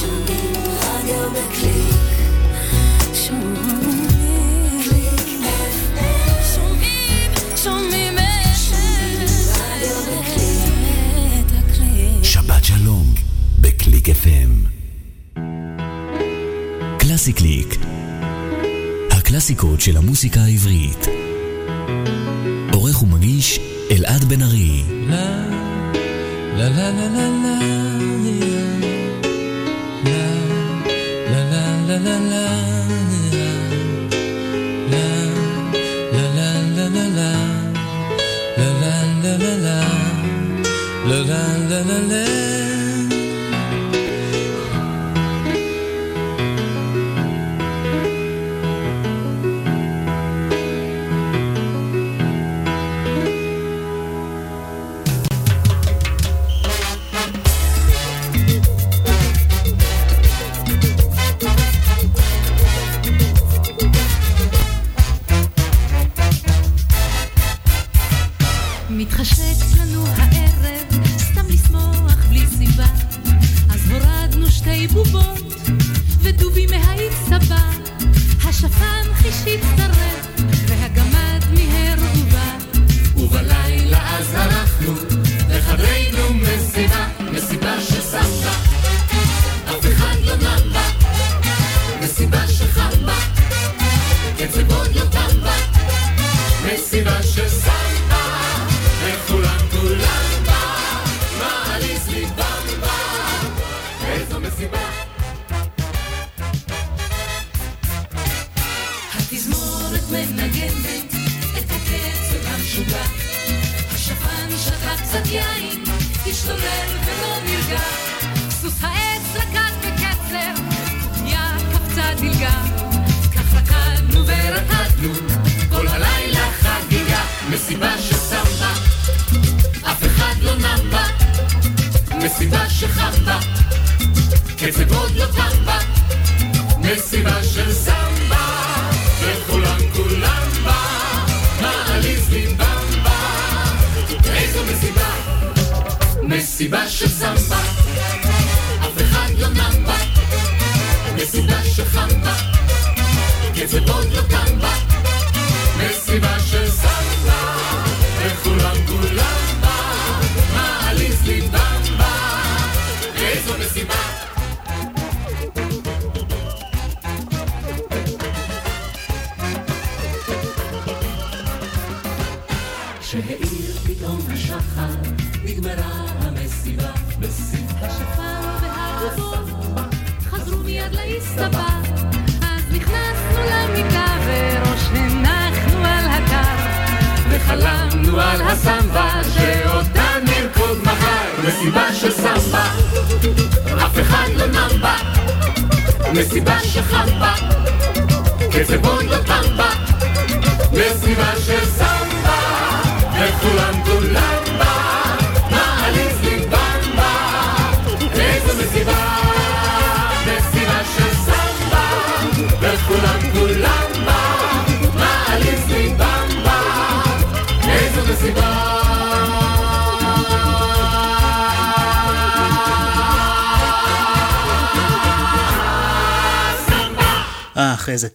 שומעים רדיו בקליק שבת שלום בקליק FM קלאסי קליק הקלאסיקות של המוסיקה העברית עורך ומגיש אלעד בן ארי לה לה לה לה לה la la la la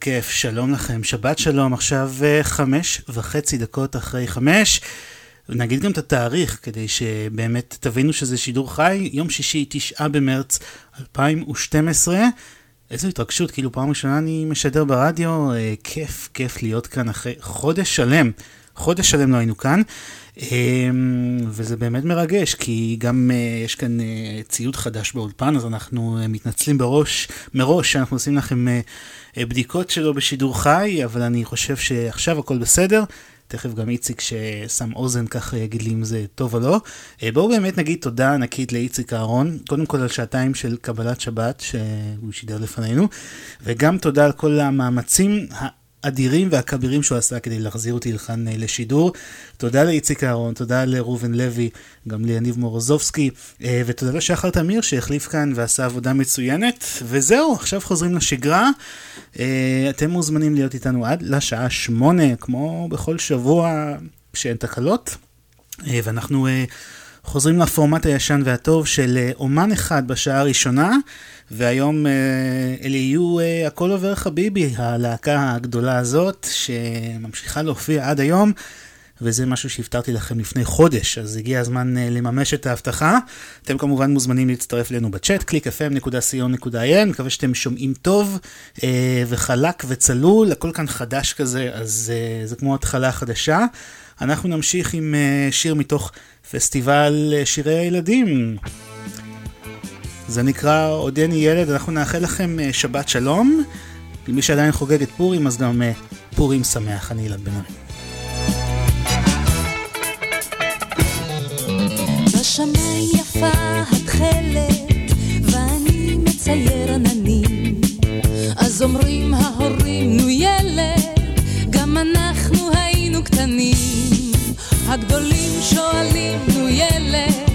כיף, שלום לכם, שבת שלום, עכשיו אה, חמש וחצי דקות אחרי חמש. נגיד גם את התאריך, כדי שבאמת תבינו שזה שידור חי, יום שישי, תשעה במרץ 2012. איזו התרגשות, כאילו פעם ראשונה אני משדר ברדיו, אה, כיף, כיף להיות כאן אחרי חודש שלם. חודש שלם לא היינו כאן, וזה באמת מרגש, כי גם אה, יש כאן אה, ציוד חדש באולפן, אז אנחנו אה, מתנצלים בראש, מראש שאנחנו עושים לכם... בדיקות שלו בשידור חי, אבל אני חושב שעכשיו הכל בסדר. תכף גם איציק ששם אוזן ככה יגיד לי אם זה טוב או לא. בואו באמת נגיד תודה ענקית לאיציק אהרון, קודם כל על שעתיים של קבלת שבת שהוא שידר לפנינו, וגם תודה על כל המאמצים האדירים והכבירים שהוא עשה כדי להחזיר אותי לכאן אה, לשידור. תודה לאיציק אהרון, תודה לראובן לוי, גם ליניב מורוזובסקי, אה, ותודה לשחר תמיר שהחליף כאן ועשה עבודה מצוינת. וזהו, עכשיו חוזרים לשגרה. אה, אתם מוזמנים להיות איתנו עד לשעה שמונה, כמו בכל שבוע כשאין תקלות. ואנחנו חוזרים לפורמט הישן והטוב של אומן אחד בשעה הראשונה. והיום אה, אלה יהיו אה, הכל עובר חביבי, הלהקה הגדולה הזאת, שממשיכה להופיע עד היום. וזה משהו שהבטרתי לכם לפני חודש, אז הגיע הזמן אה, לממש את ההבטחה. אתם כמובן מוזמנים להצטרף אלינו בצ'אט, www.clickfm.co.il, מקווה שאתם שומעים טוב וחלק וצלול, הכל כאן חדש כזה, אז זה כמו התחלה חדשה. אנחנו נמשיך עם שיר מתוך פסטיבל שירי הילדים. זה נקרא עודני ילד, אנחנו נאחל לכם שבת שלום. למי שעדיין חוגג את פורים, אז גם פורים שמח, אני אילן בן ארי. בשמיים יפה התכלת, ואני מצייר עננים. אז אומרים ההורים, נו ילד, גם אנחנו היינו קטנים. הגדולים שואלים, נו ילד,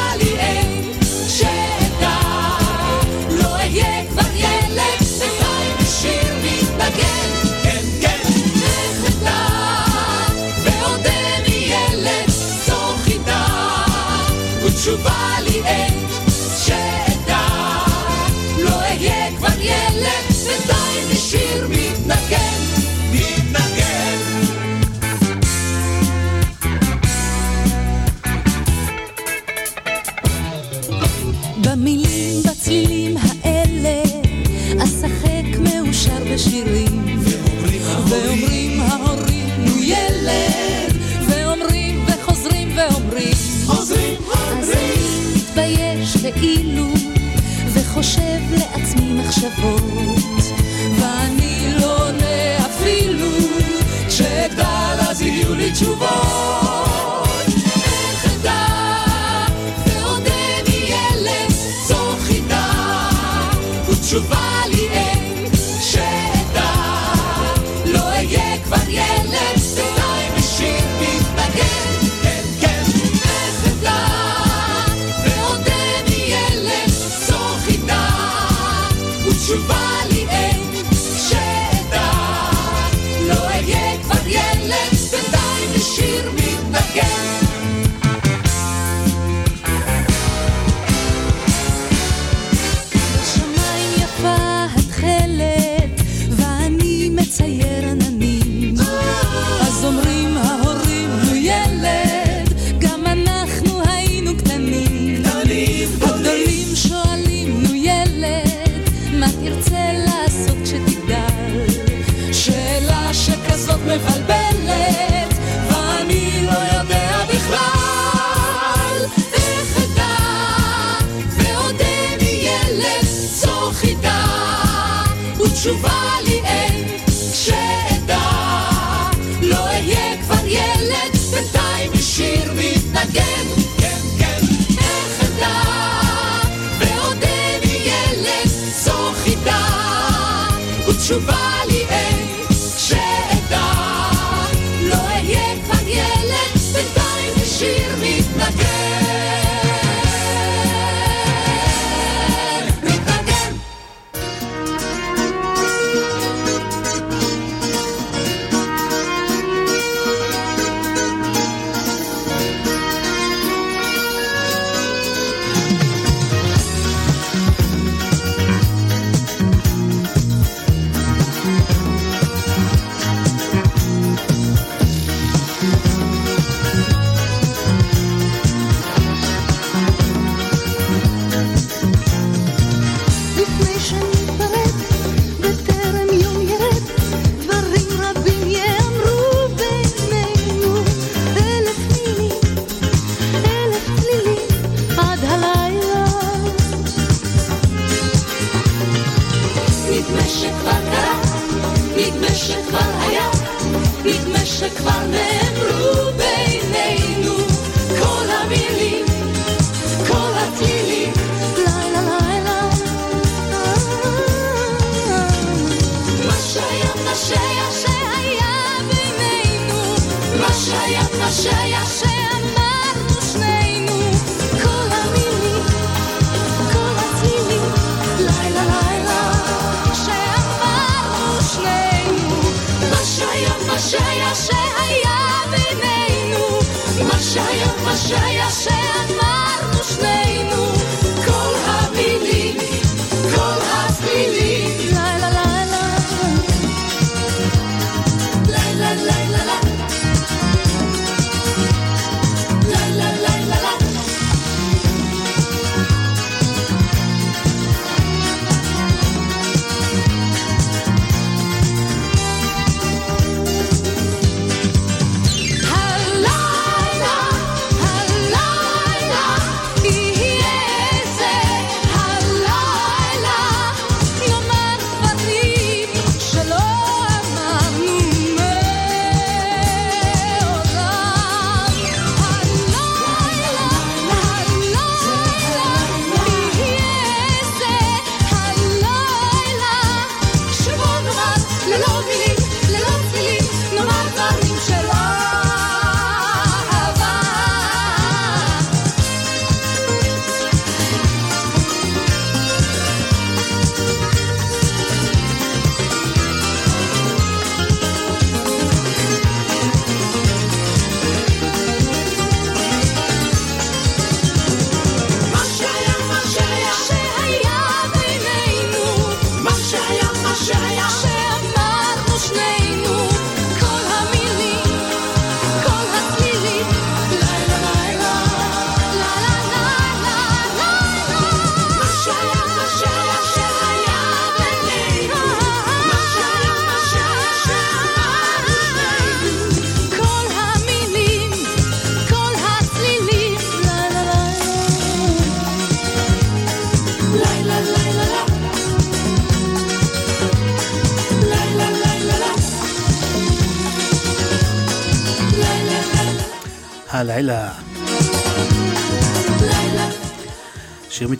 merciful. ותשובה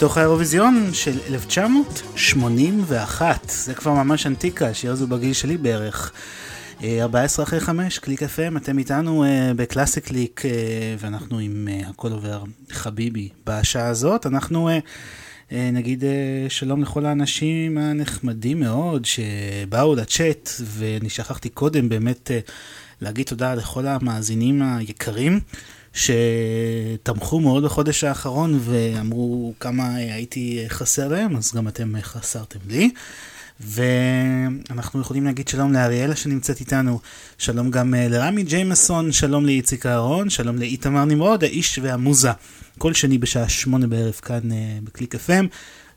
מתוך האירוויזיון של 1981, זה כבר ממש אנטיקה, השיר הזה בגיל שלי בערך. 14 אה, אחרי 5, קליק FM, אתם איתנו אה, בקלאסי קליק, אה, ואנחנו עם אה, הכל עובר חביבי בשעה הזאת. אנחנו אה, אה, נגיד אה, שלום לכל האנשים הנחמדים מאוד שבאו לצ'אט, ואני שכחתי קודם באמת אה, להגיד תודה לכל המאזינים היקרים. שתמכו מאוד בחודש האחרון ואמרו כמה הייתי חסר להם, אז גם אתם חסרתם לי. ואנחנו יכולים להגיד שלום לאריאלה שנמצאת איתנו, שלום גם אה, לרמי ג'יימסון, שלום לאיציק אהרון, שלום לאיתמר נמרוד, האיש והמוזה, כל שני בשעה שמונה בערב כאן אה, בקליק FM.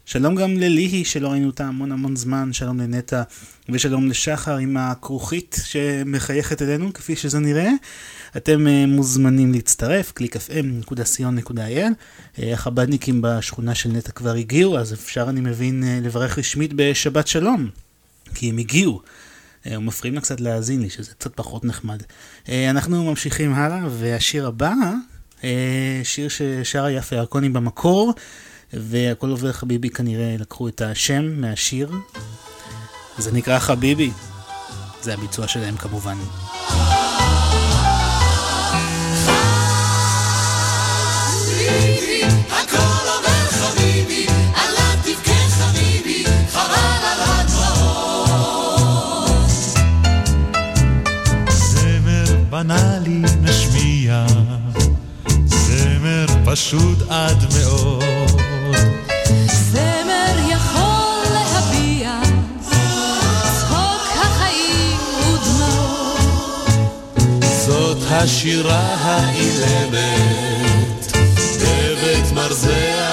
שלום גם לליהי שלא ראינו אותה המון המון זמן, שלום לנטע ושלום לשחר עם הכרוכית שמחייכת אלינו כפי שזה נראה. אתם uh, מוזמנים להצטרף, www.clickfm.co.il. Uh, החב"דניקים בשכונה של נטע כבר הגיעו, אז אפשר, אני מבין, uh, לברך רשמית בשבת שלום, כי הם הגיעו. Uh, מפריעים לה קצת להאזין לי, שזה קצת פחות נחמד. אנחנו ממשיכים הלאה, והשיר הבא, שיר ששרה יפה ירקוני במקור, והכל עובר חביבי כנראה לקחו את השם מהשיר. זה נקרא חביבי. זה הביצוע שלהם כמובן. בנאלי נשמיע, זמר פשוט עד מאוד. זמר יכול להביע צחוק החיים ודמעות. זאת השירה האילמת, דבק מרזח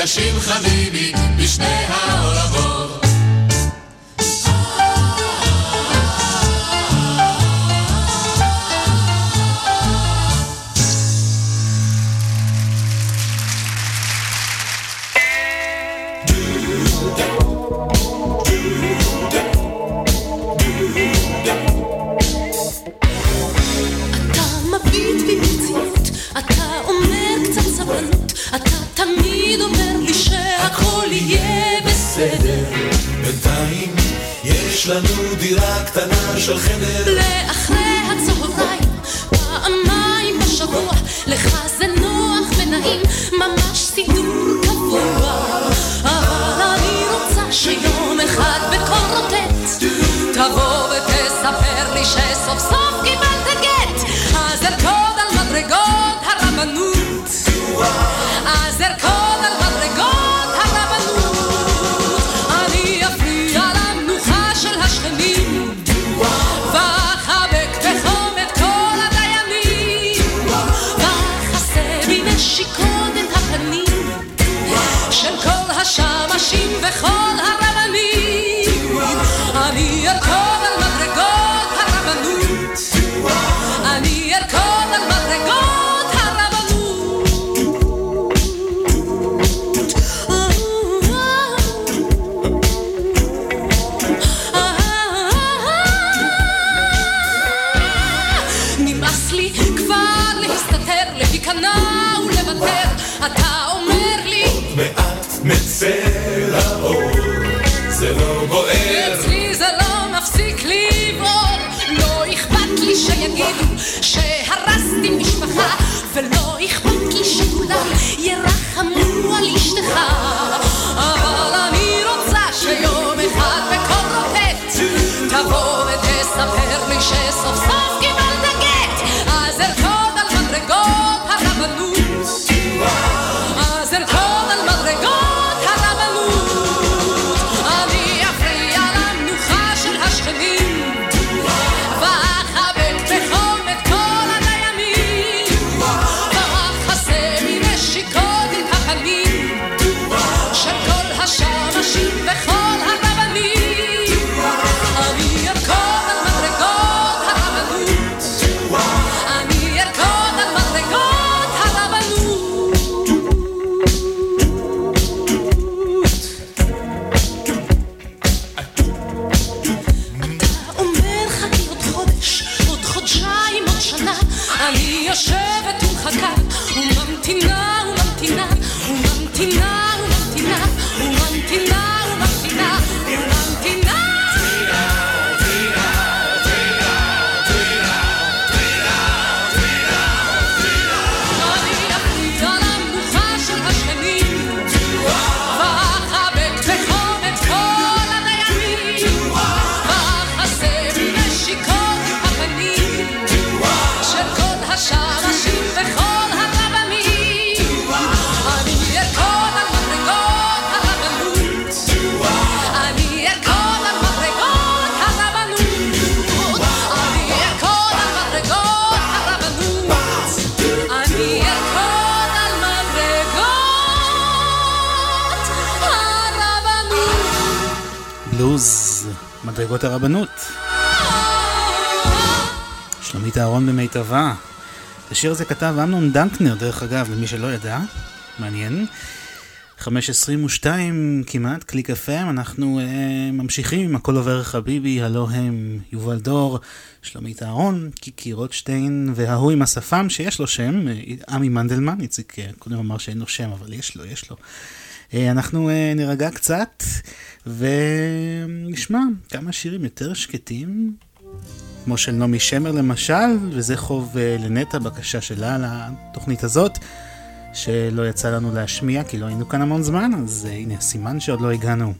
ונפגשים חביבי, בשני העולמות. אתה אומר קצת סבלנות, אתה תמיד אומר לי שהכל יהיה בסדר. בינתיים יש לנו דירה קטנה של חדר. לאחרי הצהריים, פעמיים בשבוע, לך זה נוח ונעים, ממש סידור קבוע. אבל אני רוצה שיום אחד רוטט, תבוא ותספר לי שסוף השמשים וכל מדרגות הרבנות. שלומית אהרון במיטבה. את השיר הזה כתב אמנון דנקנר, דרך אגב, למי שלא ידע. מעניין. 5.22 כמעט, קליק FM, אנחנו uh, ממשיכים עם הכל עובר חביבי, הלא הם יובל דור, שלומית אהרון, קיקי רוטשטיין וההוא עם השפם שיש לו שם, אה, עמי מנדלמן, איציק אה, קודם אמר שאין לו שם, אבל יש לו, יש לו. אה, אנחנו אה, נירגע קצת ונשמע כמה שירים יותר שקטים, כמו של נעמי שמר למשל, וזה חוב אה, לנטע, בקשה שלה לתוכנית הזאת, שלא יצא לנו להשמיע כי לא היינו כאן המון זמן, אז הנה הסימן שעוד לא הגענו.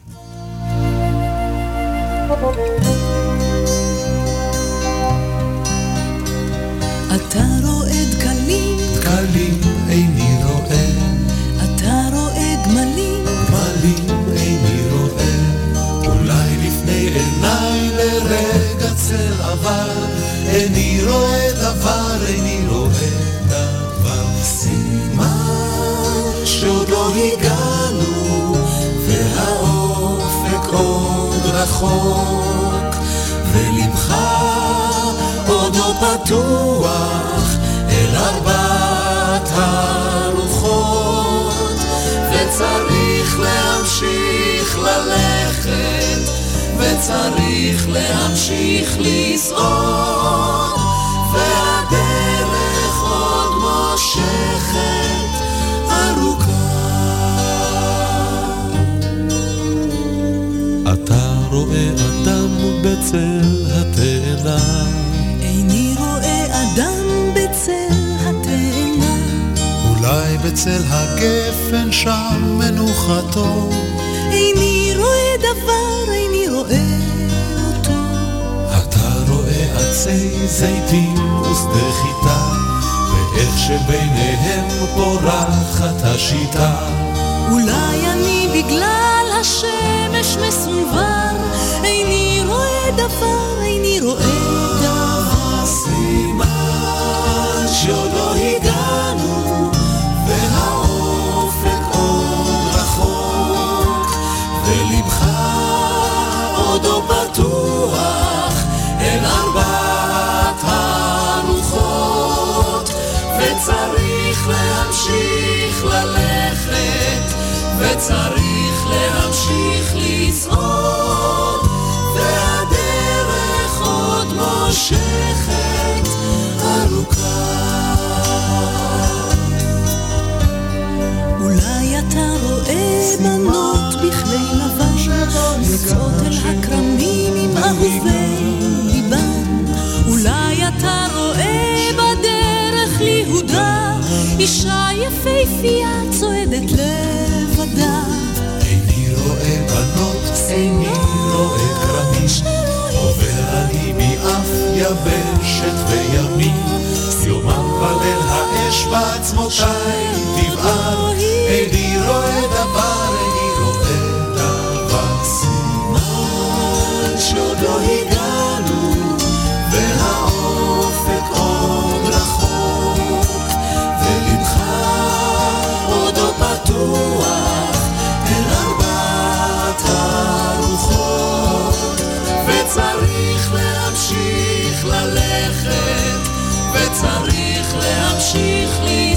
אתה רואה דקלים, דקלים לרגע צל עבר, איני רואה דבר, איני רואה דבר. סימן שעוד לא הגענו, והאופק עוד רחוק, ולבך עוד לא פתוח אל ארבעת הרוחות, וצריך להמשיך ללכת, וצריך להמשיך לסעוד, והדרך עוד מושכת ארוכה. אתה רואה אדם בצל התאנה. איני רואה אדם בצל התאנה, אולי בצל הגפן שם מנוחתו, איני עצי זיתים ושדה חיטה, ואיך שביניהם פורחת השיטה. אולי אני בגלל השמש מסונבר, איני רואה דבר, איני רואה דבר. סימן שעוד לא הגענו, והאופק עוד רחוק, ולבך עוד לא פתוח. אל ארבעה וצריך להמשיך ללכת, וצריך להמשיך לצעוד, והדרך עוד מושכת ארוכה. אולי אתה רואה בנות בכלי לבן, יוצאות אל הכרמים עם אהובי... אישה יפהפייה צועדת לבדה. איני רואה בנות, איני רואה כרמים, עובר אני מאף יבשת וימים, יומם בליל האש בעצמותיי תבער, איני רואה דבר, איני רואה דבר, סימן שעוד לא הגע ללכת וצריך להמשיך להיות.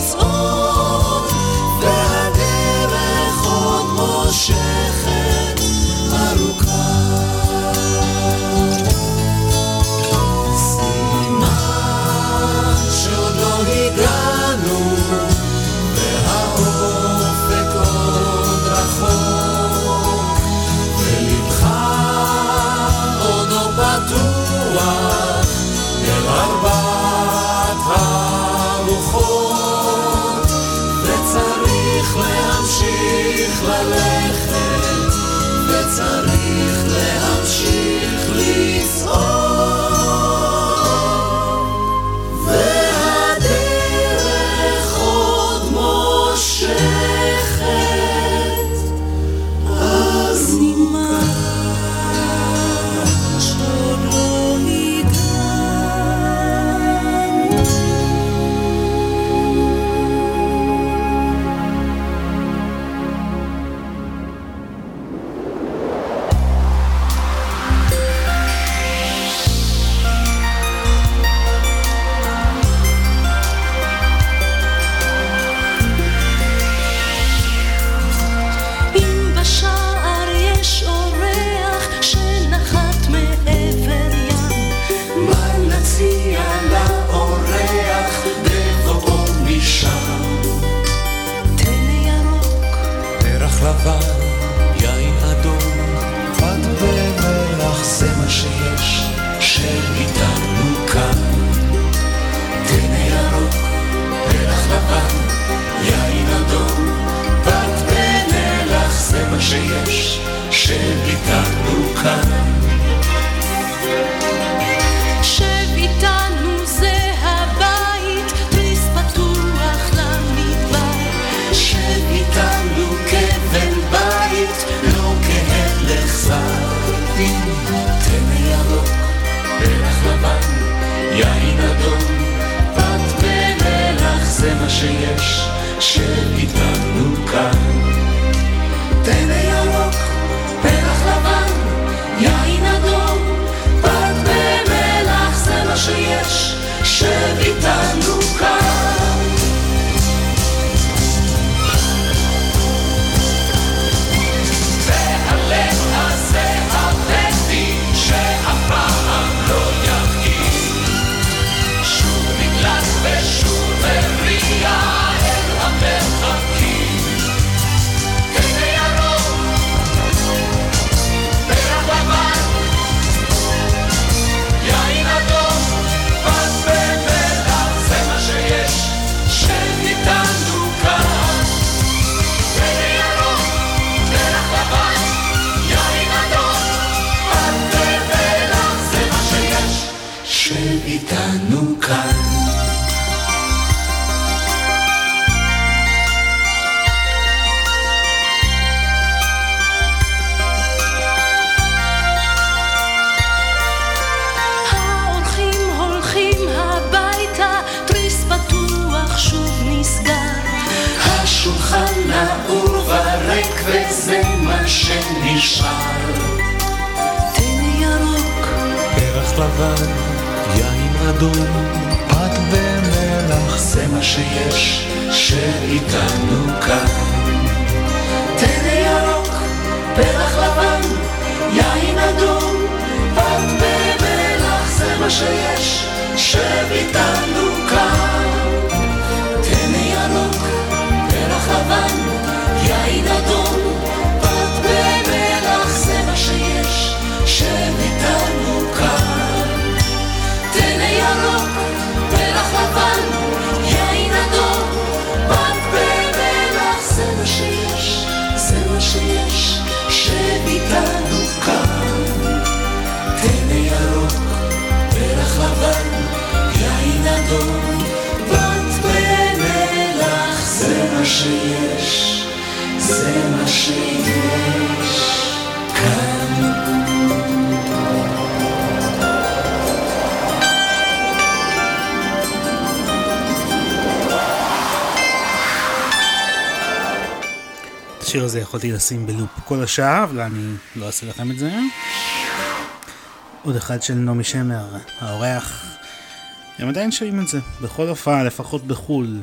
Singing אבל יין אדום, פת במלח, זה מה שיש, שאיתנו כאן. תן ירוק, פרח לבן, יין אדום, פת ומלח, זה מה שיש, שאיתנו שיש, זה מה שיש כאן. השיר הזה יכולתי לשים בלופ כל השעה, אבל אני לא אעשה לכם את זה. עוד אחד של נעמי שמר, האורח. הם עדיין שומעים את זה, בכל הופעה, לפחות בחו"ל.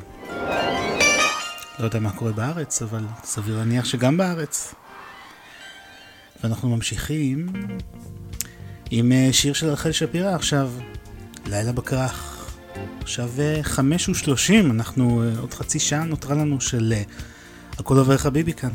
לא יודע מה קורה בארץ, אבל סביר להניח שגם בארץ. ואנחנו ממשיכים עם אה, שיר של רחל שפירא עכשיו, לילה בכרך. עכשיו אה, חמש ושלושים, אנחנו אה, עוד חצי שעה נותרה לנו של הכל עובר חביבי כאן.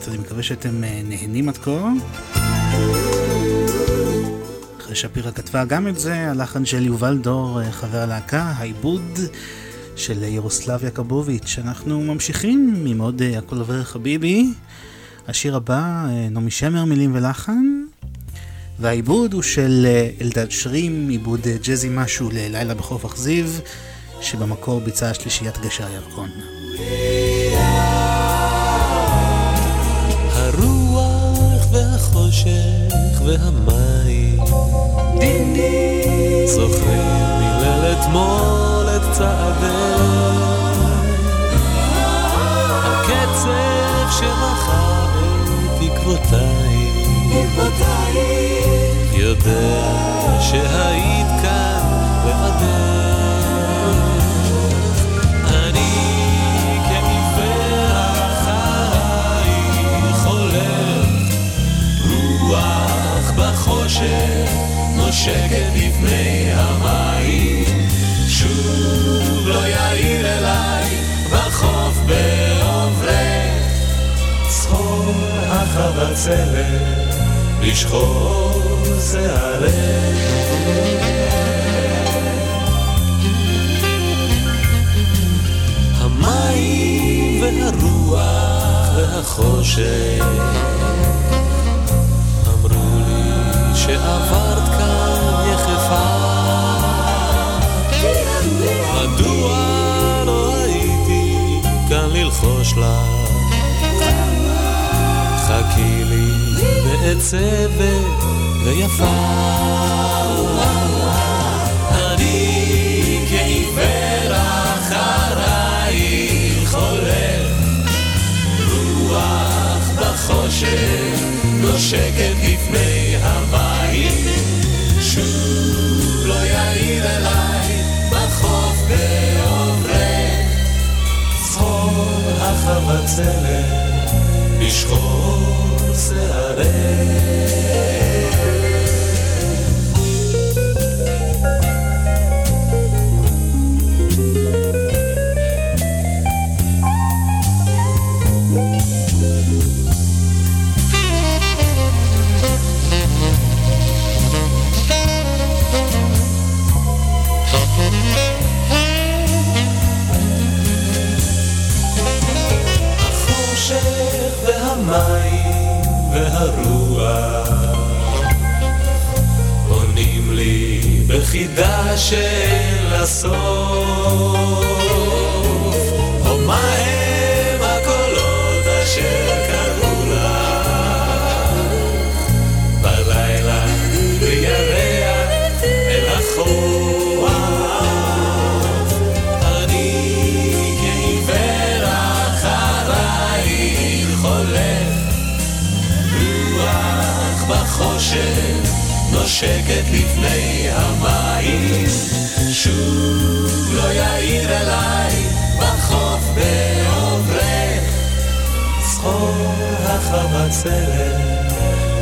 בעברית, אני מקווה שאתם אה, נהנים עד כה. אחרי שפירא כתבה גם את זה, הלחן של יובל דור, אה, חבר הלהקה, העיבוד של ירוסלב יעקבוביץ'. אנחנו ממשיכים עם עוד אה, הכל עובר חביבי. השיר הבא, נעמי שמר, מילים ולחן. והעיבוד הוא של אלדד שרים, עיבוד ג'אזי משהו ללילה בחוף אכזיב, שבמקור ביצעה שלישיית גשר ירקון. והמים. זוכרים מליל אתמול את צעדיי הקצב שמחה את תקוותיי יודע שהיית כאן לבדך בחושך נושקת לפני המים. שוב לא יאיר אליי בחוף בעוברך צחור החבצלת לשחור שערך המים והרוח והחושך שעברת כאן יחפה. מדוע לא הייתי כאן ללחוש לך? חכי לי מעצבת ויפה. אני נושקת לפני הבא. שוב לא יאיר אליי בחוף בעוברך, צחור החבצלת לשחור שערך. והמים והרוח עונים לי בחידה שאין לה סוף. או מה הם הקולות אשר בחושך נושקת לפני המים, שוב לא יאיר אליי בחוף בעוברך, צחור החבצלת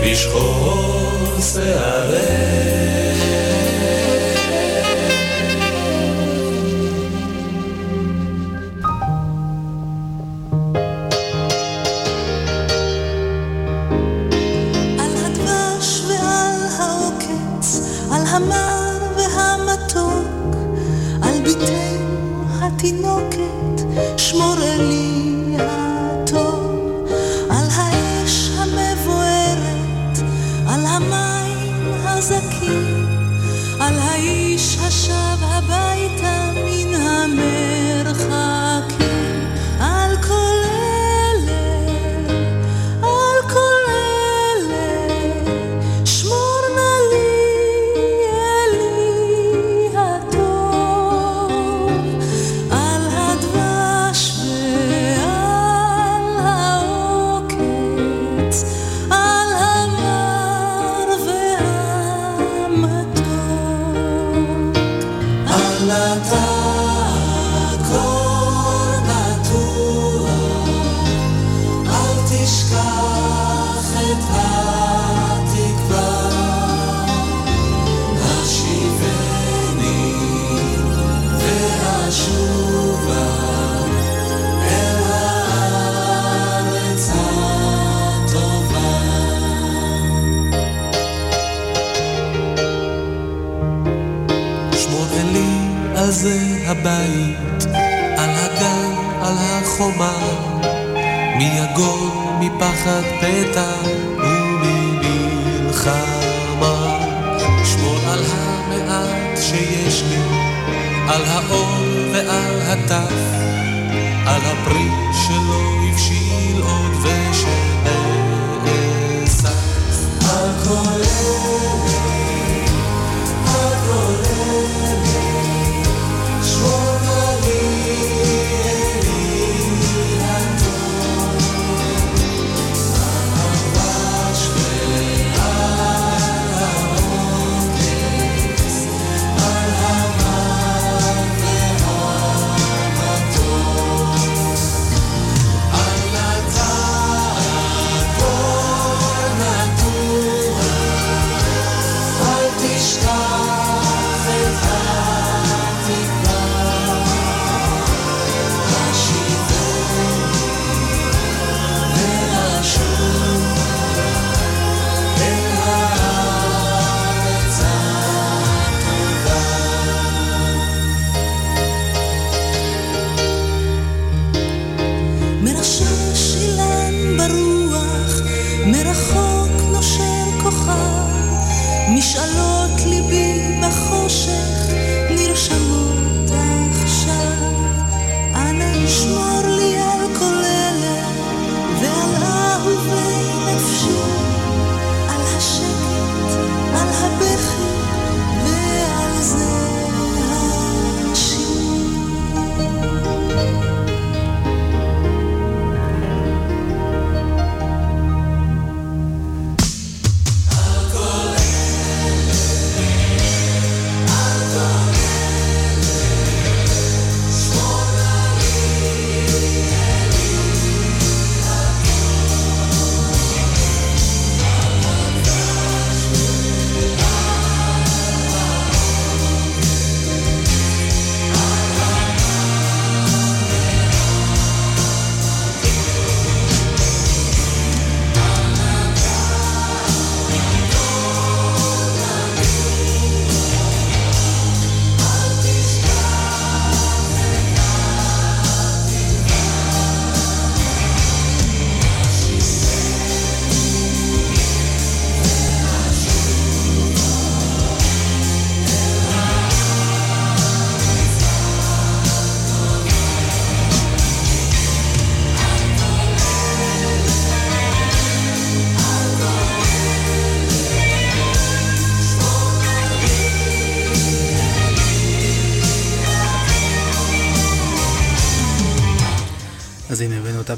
בשחור שערך. התינוקת, שמורה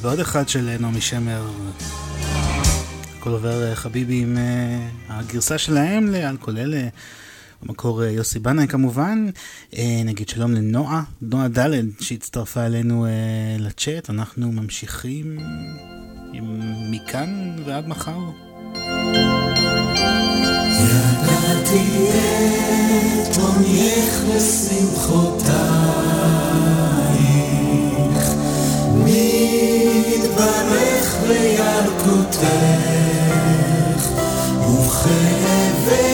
בעוד אחד של נעמי שמר. הכל עובר אה, חביבי עם אה, הגרסה שלהם לאן כולל במקור אה, יוסי בנאי כמובן. נגיד שלום לנועה, נועה ד' שהצטרפה אלינו לצ'אט, אנחנו ממשיכים עם מכאן ועד מחר. ידעתי את עונייך ושמחותיי מתברך בילקותך ובכאבך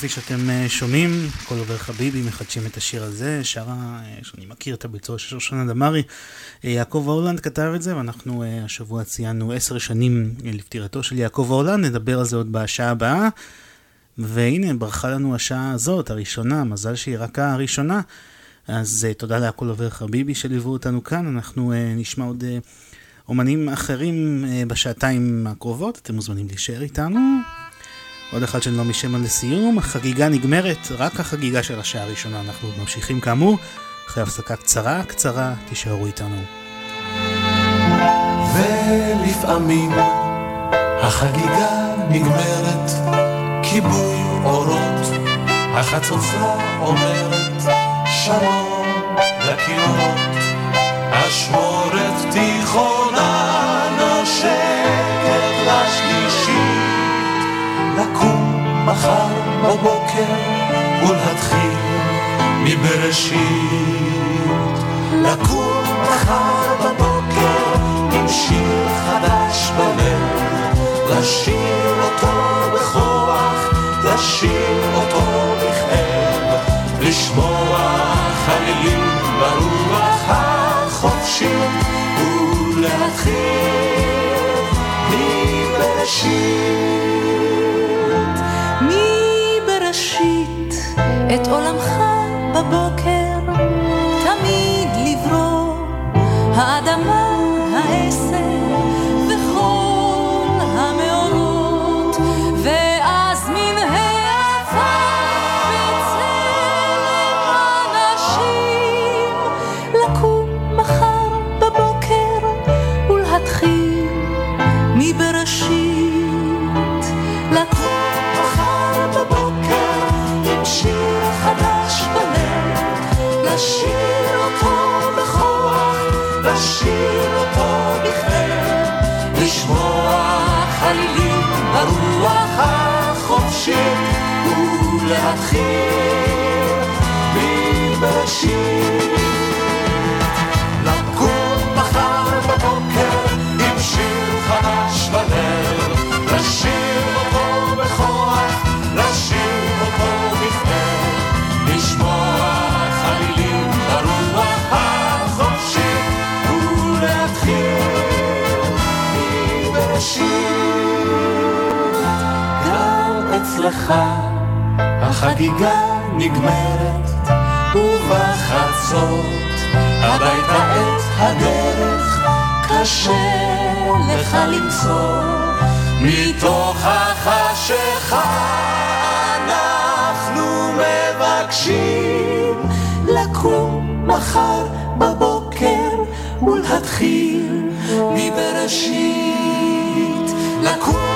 כפי שאתם אה, שומעים, כל עובר חביבי מחדשים את השיר הזה, שרה, אה, שאני מכיר את הביצוע של שושנה דמארי. אה, יעקב הולנד כתב את זה, ואנחנו השבוע ציינו עשר שנים לפטירתו של יעקב הולנד, נדבר על זה עוד בשעה הבאה. והנה, ברכה לנו השעה הזאת, הראשונה, מזל שהיא רק הראשונה. אז תודה להכל עובר חביבי שליוו אותנו כאן, אנחנו נשמע עוד אומנים אחרים בשעתיים הקרובות, אתם מוזמנים להישאר איתנו. עוד אחד של נעמי שמן לסיום, החגיגה נגמרת, רק החגיגה של השעה הראשונה, אנחנו ממשיכים כאמור, אחרי הפסקה קצרה קצרה, תישארו איתנו. ולפעמים החגיגה נגמרת, כיבוי אורות, החצוצרה אומרת שלום לכינורות, מחר בבוקר ולהתחיל מבראשית, לקום מחר בבוקר עם שיר חדש בלב, לשיר אותו בכוח, לשיר אותו בכאב, לשמוע חלילים ברוח החופשית, ולהתחיל מבראשית. את עולמך בבוקר תמיד לברוא האדמה העשר לשיר אותו בכוח, לשיר אותו בכאב, לשמוע חלילים ברוח החופשית ולהתחיל מבראשית. לקום מחר בבוקר עם שיר חדש בלב, אצלך החגיגה נגמרת, ובחצות הביתה את הדרך קשה לך למצוא. מתוך החשיכה אנחנו מבקשים לקום מחר בבוקר ולהתחיל מבראשית. לקום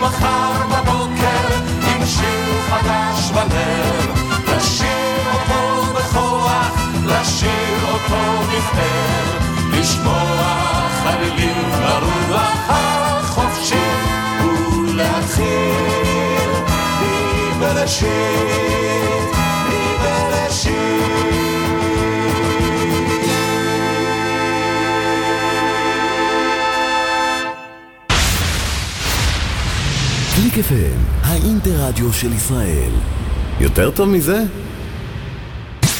מחר בבוקר עם שיר חדש בלב, לשיר אותו בכאב, לשמוע חלילים ברוח החופשית ולהתחיל מבראשית, מבראשית. קליק FM, האינטרדיו של ישראל. יותר טוב מזה?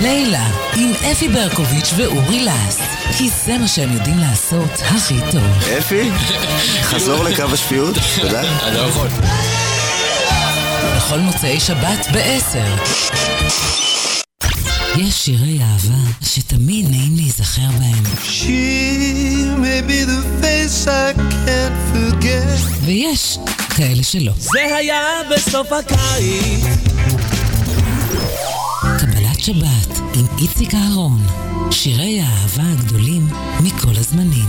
לילה, עם אפי ברקוביץ' ואורי לס. כי זה מה שהם יודעים לעשות הכי טוב. אפי, חזור לקו השפיות, תודה. אני לא יכול. בכל מוצאי שבת ב-10. יש שירי אהבה שתמיד נעים להיזכר בהם. ויש כאלה שלא. זה היה בסוף הקיץ שבת עם איציק אהרון. שירי האהבה הגדולים מכל הזמנים.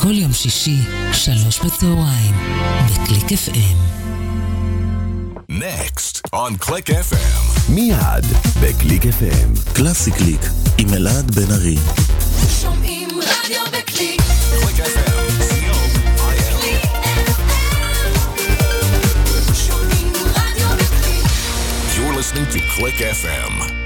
כל יום שישי, שלוש בצהריים, בקליק FM. Next on Click FM. מיד בקליק FM. קלאסי קליק עם אלעד בן ארי. שומעים רדיו בקליק. קליק FM. listening to Click FM.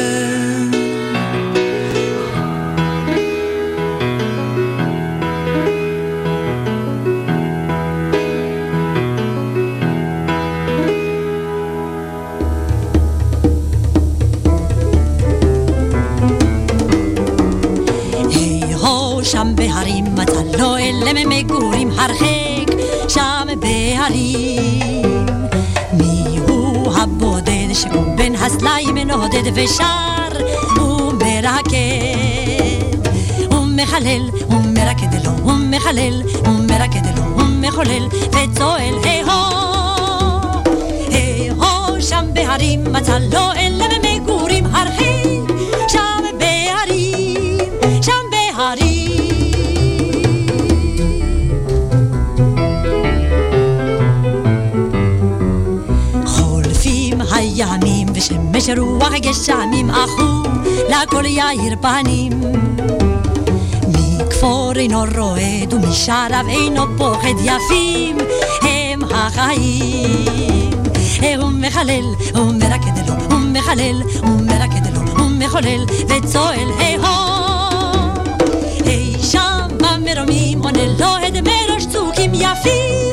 ממגורים הרחק, שם בהרים. מי הוא הבודד שהוא בין הסלעים נודד ושר ומרקד? ומחלל ומרקד לו ומחלל ומרקד לו ומחולל וצועל הו הו שם בהרים מצא לו אלה הימים ושמש רוח גשמים אחו לכל יאיר פנים. מכפור אינו רועד ומשעריו אינו פוחד יפים הם החיים. הוא מחלל, הוא מרקד לו, הוא מחלל, הוא מרקד לו, הוא מחולל וצועל הו היי שם במרומים עונה לו עד מראש צוקים יפים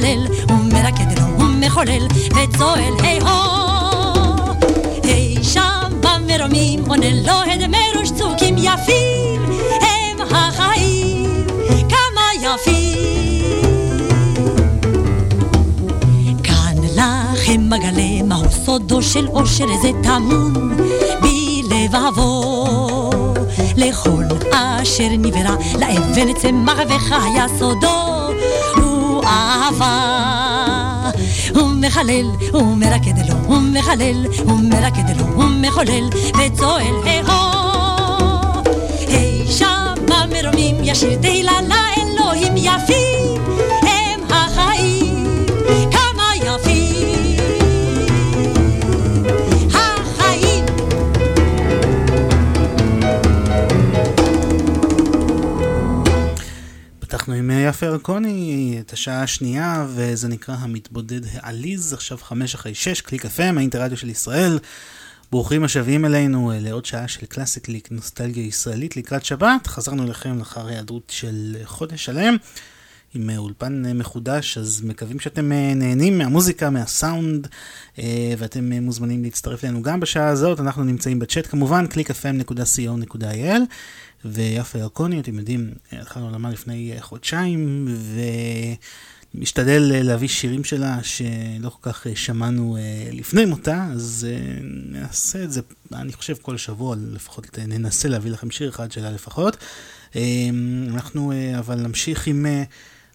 לו, הוא מחלל, הוא מרקד לו, הוא מחולל, וצועל היי הו. היי שם במרומים עונה לו הד מראש צוקים יפים, הם החיים, כמה יפים. כאן לכם מגלה מהו סודו של אושר זה טמון בלבבו. לכל אשר נברא, לאבן צמח וחיה סודו, אהבה. הוא מחלל, הוא מרקד לו, הוא מחלל, הוא מרקד לו, הוא מחולל, וצועל הו. היי שם במרומים ישיר תהילה לאלוהים יפים, יפה ירקוני את השעה השנייה, וזה נקרא המתבודד העליז, עכשיו חמש אחרי שש, קליק FM, האינטרדיו של ישראל. ברוכים השבים אלינו אה, לעוד שעה של קלאסי קליק, נוסטלגיה ישראלית לקראת שבת. חזרנו אליכם לאחר היעדרות של אה, חודש שלם. עם אה, אולפן מחודש, אז מקווים שאתם נהנים מהמוזיקה, מהסאונד, ואתם מוזמנים להצטרף אלינו גם בשעה הזאת. אנחנו נמצאים בצ'אט כמובן, www.clickfm.co.il, ויפה ירקוני, אתם יודעים, הלכה לעולמה לפני אה, חודשיים, ומשתדל אה, להביא שירים שלה שלא כל כך אה, שמענו לפני מותה, אז נעשה את זה, אני חושב כל שבוע, לפחות ננסה להביא לכם שיר אחד שלה לפחות. אנחנו אבל נמשיך עם...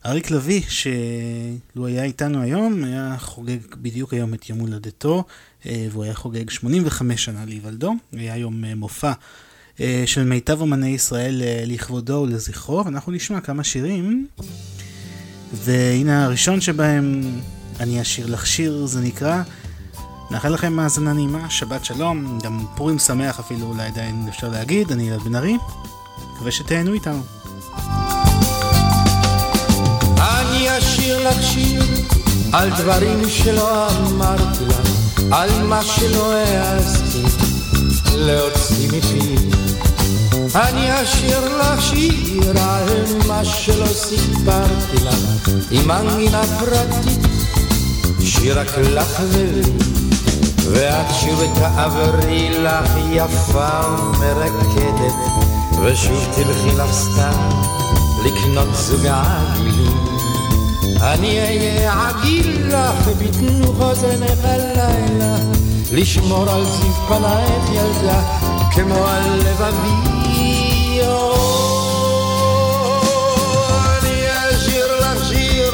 אריק לביא, שלו היה איתנו היום, היה חוגג בדיוק היום את יום הולדתו, והוא היה חוגג 85 שנה להיוולדו. היה היום אה, מופע של מיטב אמני ישראל אה, לכבודו ולזכרו, ואנחנו נשמע כמה שירים. והנה הראשון שבהם, אני אשיר לך שיר, זה נקרא. נאחל לכם האזנה נעימה, שבת שלום, גם פורים שמח אפילו, אולי עדיין אפשר להגיד, אני אלעד בן ארי, מקווה שתהנו איתנו. על דברים שלא אמרתי לך, על מה שלא העזתי להוציא מפי. אני אשיר לך שיר על מה שלא סיפרתי לך, עם מנגינה פרטית, שיר רק לך ולי. ואת שוב תעברי לך יפה ומרקדת, ושוב תלכי לך סתם לקנות זוג עגילים. אני אהיה עגיל לך בתנוך אוזנך הלילה, לשמור על זיו פנייך ילדה, כמו על לבבי. אני אשיר לך שיר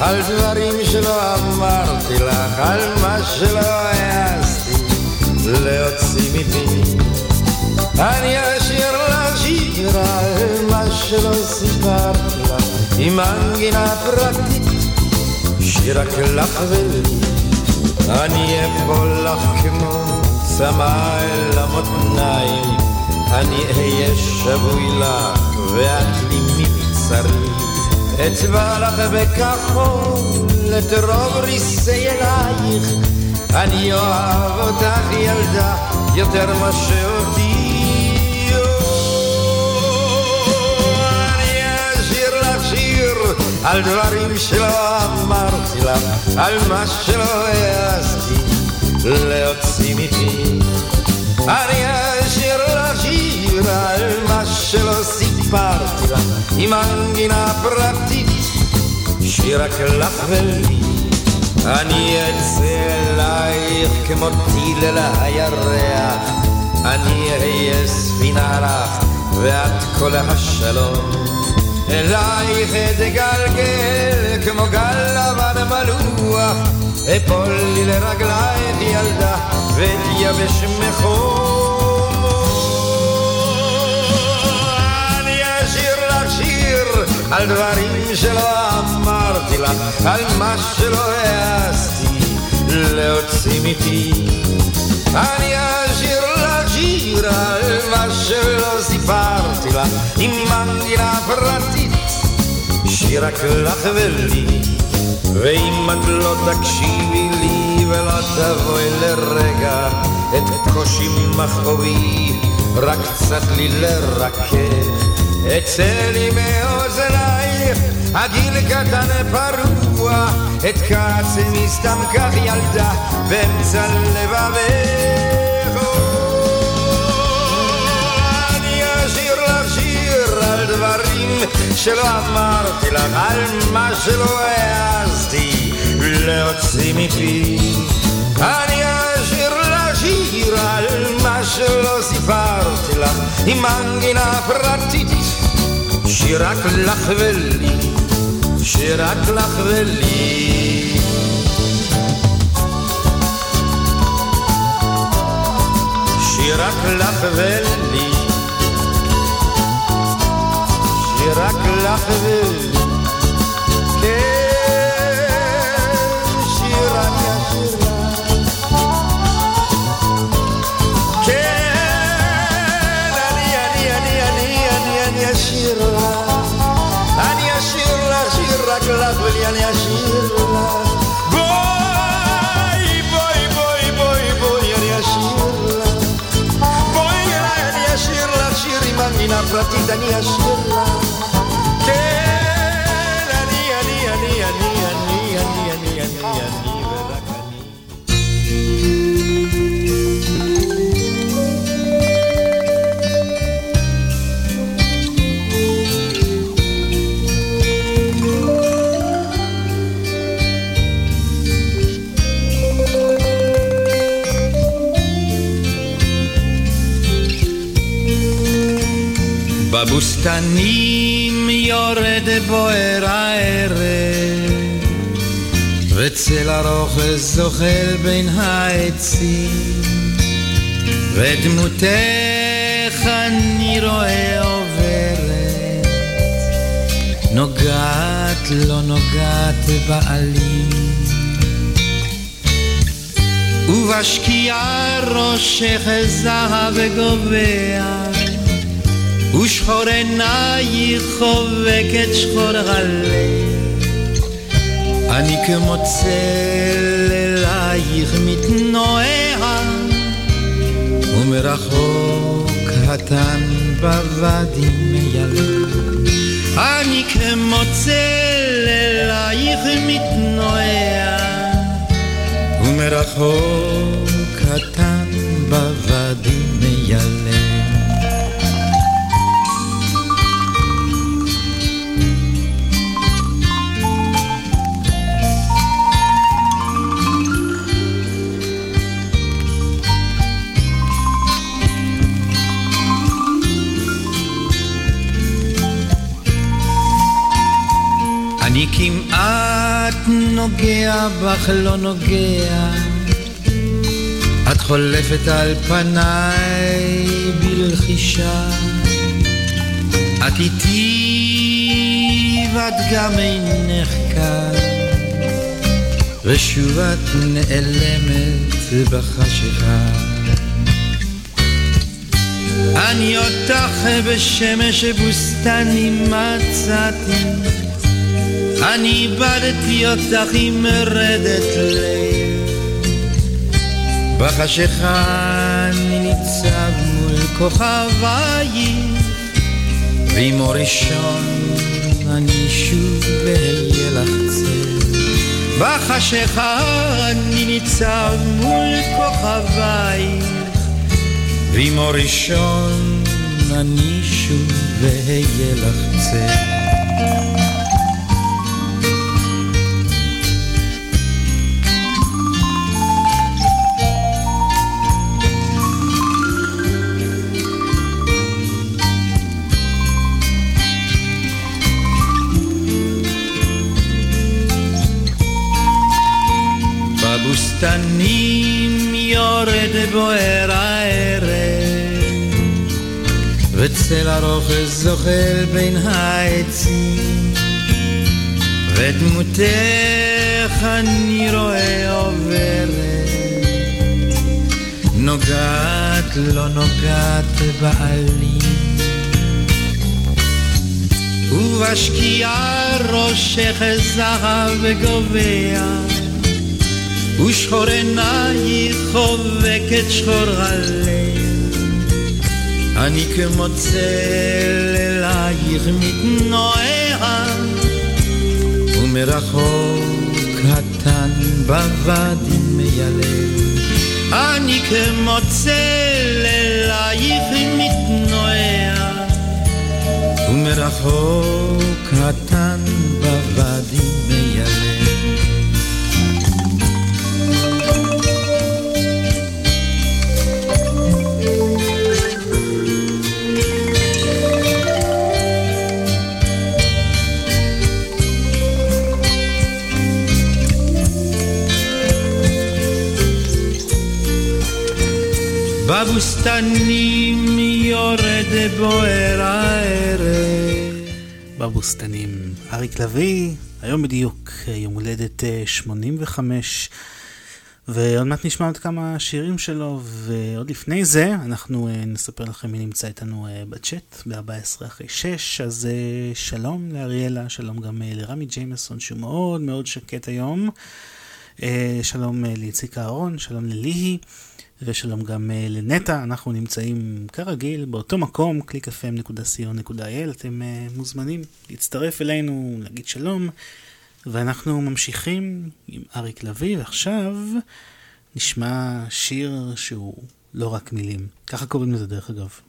על דברים שלא אמרתי לך, על מה שלא העזתי להוציא מפי. אני אשיר לך שיר על מה שלא סיפרתי לך, עם מנגינה פרטית, שיר רק לך. אני אפול לך כמו צמא אל המותניים, אני אהיה שבוי לך ואת לי מבצרי. אצבע לך בכחול את רוב ריסי אלייך. אני אוהב אותך ילדה יותר מה שאותי על דברים שלא אמרתי לך על מה שלא העזתי להוציא מפי. אני אשיר לך שיר על מה שלא סיפרתי לך עם מנגינה פרטית שיר רק ולי. אני אצא אלייך כמו טיל אל הירח אני אהיה ספינה לך ואת כל השלום אלייך אתגלגל כמו גל לבן מלוח. אפול לי לרגלייך ילדה ואתייבש מחור. אני אשיר לך שיר על דברים שלא אמרתי לך על מה שלא העזתי להוציא מפי. אני אשיר על מה שלא סיפרתי לך עם מנגינה פרטית שיר רק לך ולי ואם את לא תקשיבי לי ולא תבואי לרגע את קושי מכאובי רק קצת לי לרכך אצא לי מאוזנייך הגיל קטן פרוע את כעצמי סתם כך ילדה באמצע לבבך שלא אמרתי לך על מה שלא העזתי להוציא מפי. אני אשיר לך שיר על מה שלא סיפרתי לך. עם מנגינה פרטית שיר רק לך ולי שיר רק לך ולי. שיר רק לך ולי שיר רק לך ולי כן, שיר רק אשיר לך כן, אני, אני, אני, אני, אני, אני אשיר לך אני אשיר לך, שיר רק לך ולי אני אשיר לך בואי, בואי, בואי, בואי, בואי, אני אשיר בבוסתנים יורד בוער הערב וצל ארוך זוחל בין העצים ודמותך אני רואה עוברת. נוגעת לא נוגעת בעלים. ובשקיעה ראשך זהב גובע ושחור עינייך חובקת שחור הלב. אני כמו צל אלייך מתנועע ומרחוק התן בוואדים מיילל אני כמו צל אלייך מתנועע ומרחוק התן בוואדים מיילל נוגע בך, לא נוגע. את חולפת על פניי בלחישה. את איתי ואת גם אינך כאן. ושוב את נעלמת בחשיכה. אני אותך בשמש בוסתני מצאתי אני איבדתי אותך עם מרדת לב. בחשיכה אני ניצב מול כוכבייך, ועם אור ראשון אני שוב אהיה לך צל. בחשיכה אני ניצב מול כוכבייך, ועם אור ראשון אני שוב אהיה לך צל. בבוסתנים יורד בוער הערב. וצל ארוך זוחל בין העצים ודמותך אני רואה עוברת. נוגעת לא נוגעת בעלים. ובשקיעה ראשך זהב גובע ושחור עינייך חובקת שחור הלב. אני כמו צל אלייך מתנועע ומרחוק קטן בוואדי מיילל אני כמו צל אלייך מתנועע ומרחוק קטן בוואדי מיילל בבוסתנים יורד בוער הערב. בבוסתנים. אריק לביא, היום בדיוק יום הולדת אה, 85, ועוד מעט נשמע עוד כמה שירים שלו, ועוד לפני זה אנחנו אה, נספר לכם מי נמצא איתנו אה, בצ'אט ב-14 אחרי 6, אז אה, שלום לאריאלה, שלום גם אה, לרמי ג'יימסון שהוא מאוד מאוד שקט היום. אה, שלום אה, לאיציק אהרון, שלום לליהי. ושלום גם uh, לנטע, אנחנו נמצאים כרגיל באותו מקום, www.clickfm.co.il, אתם uh, מוזמנים להצטרף אלינו, להגיד שלום, ואנחנו ממשיכים עם אריק לביא, ועכשיו נשמע שיר שהוא לא רק מילים, ככה קוראים לזה דרך אגב.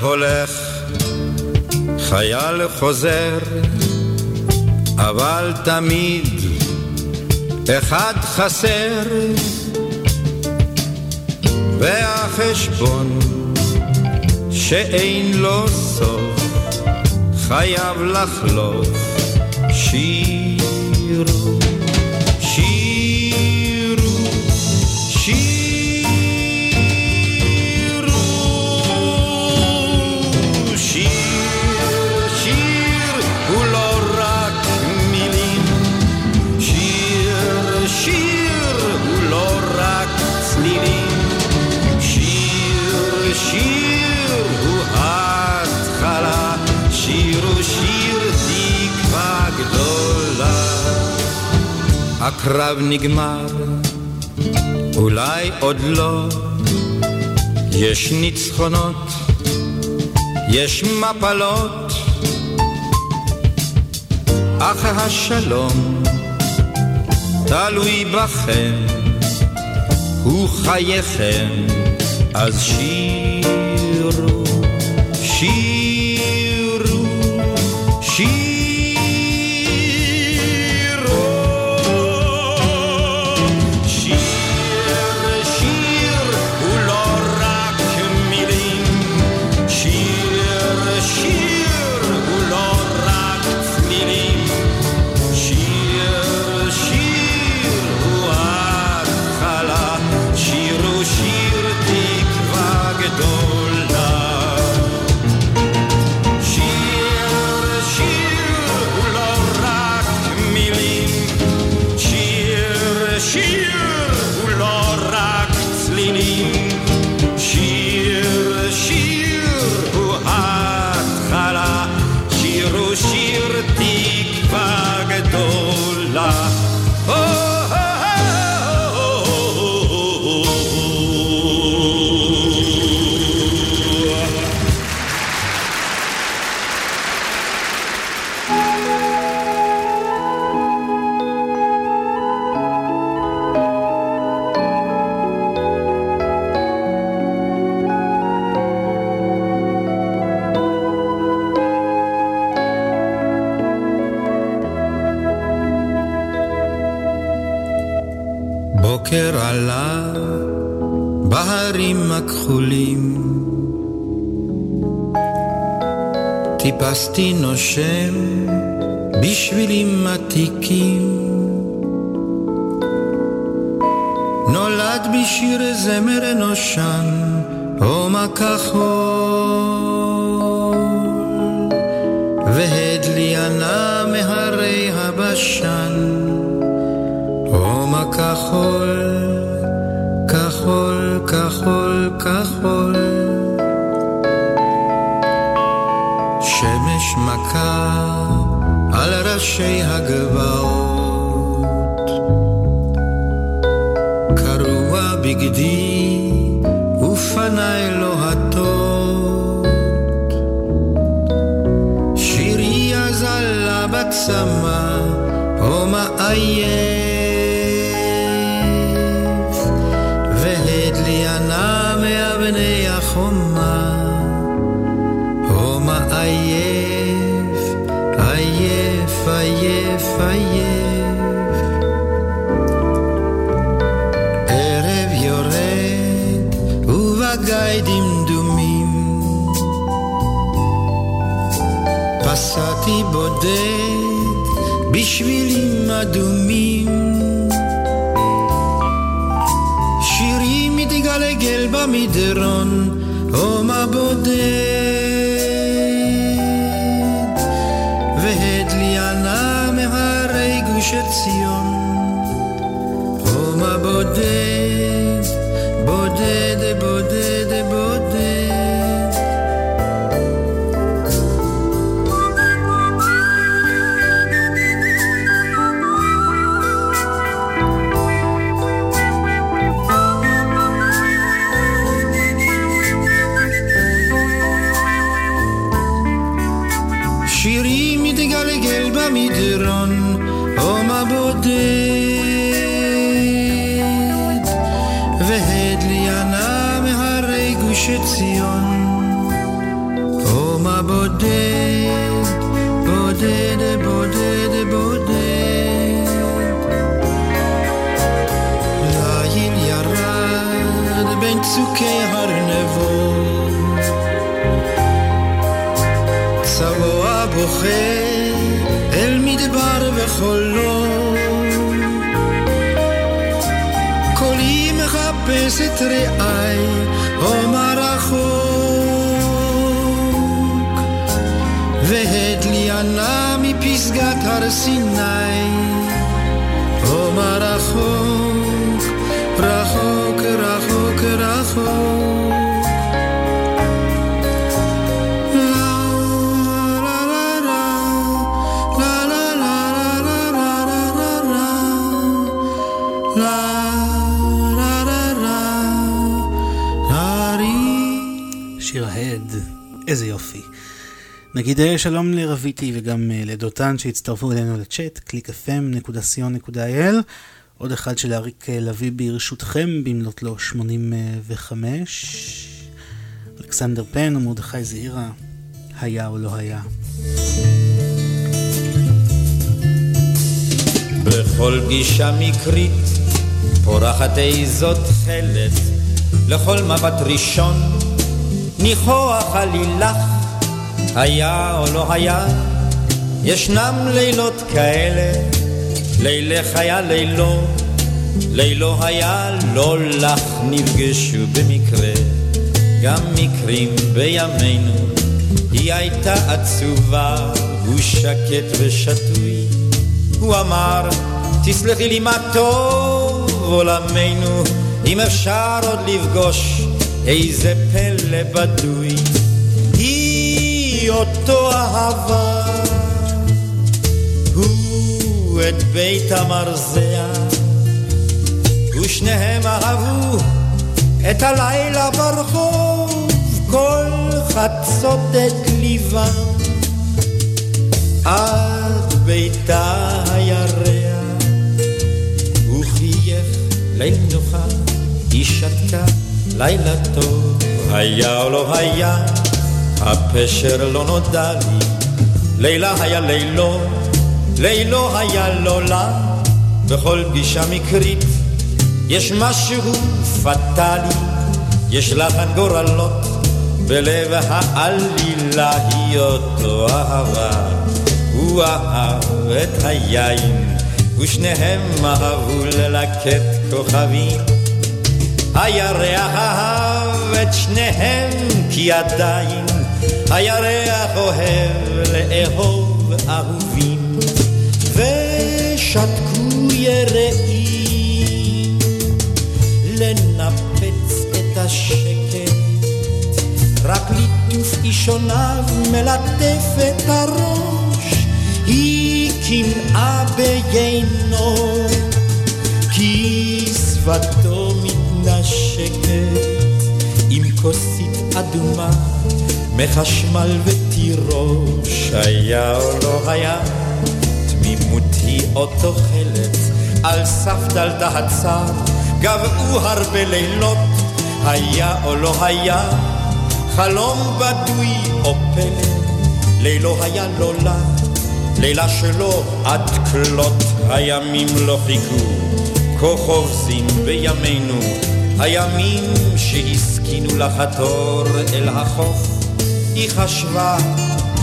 הולך, חייל חוזר, אבל תמיד אחד חסר, והחשבון שאין לו סוף חייב לחלוף. שירו, הקרב נגמר, אולי עוד לא, יש ניצחונות, יש מפלות, אך השלום תלוי בכם, הוא חייכם, אז שירו, טיפסתי נושם בשבילים עתיקים נולד בשיר זמר אנושן הומה כחול והדליינה מהרי הבשן הומה כחול, כחול, כחול, כחול. מכה על ראשי הגבעות. קרוע בגדי ופניי לוהטות. שירי אזלה בצמא, הומה did on רעי הומה רחוק והדליינה מפסגת הר סיני איזה יופי. נגיד אה, שלום לרביטי וגם אה, לדותן שהצטרפו אלינו לצ'אט, www.clickfm.co.il עוד אחד של אריק אה, לביא ברשותכם, במלאת לו 85. אלכסנדר פן ומרדכי זעירה, היה או לא היה. בכל גישה מקרית פורחת איזו תכלת לכל מבט ראשון ניחוח עלילך היה או לא היה ישנם לילות כאלה לילך היה לילו לילו היה לא לך נפגשו במקרה גם מקרים בימינו היא הייתה עצובה הוא שקט ושתוי הוא אמר, תסלחי לי מה טוב עולמנו, אם אפשר עוד לפגוש איזה פלא בדוי. היא אותו אהבה, הוא את בית המרזח, ושניהם אהבו את הלילה ברחוב, כל חצות את ליבם. עד ביתה הירח, הוא חייך ליל נוחה, היא שתקה לילה טוב, היה או לא היה, הפשר לא נודע לי, לילה היה לילו, לילו היה לא לה, בכל פגישה מקרית יש משהו פטאלי, יש לחן גורלות, בלב העלילה היא אותו אהבה. הוא אהב את היין, ושניהם אהבו ללקט כוכבים. הירח אהב את שניהם, כי עדיין הירח אוהב לאהוב אהובים. ושתקו יראים לנפץ את השקט, רק ליטוף אישוניו מלטף את הראש. היא קנאה ביינו, כי שפתו כוסית אדומה מחשמל ותירוש. היה או לא היה, תמימות היא או תוחלת, על סף דלתה הצר, גבעו הרבה לילות, היה או לא היה, חלום בדוי או פלא, לילו היה לא לה. לילה שלו עד כלות הימים לא חיכו, כה חובזים בימינו, הימים שהסכינו לחתור אל החוף. היא חשבה,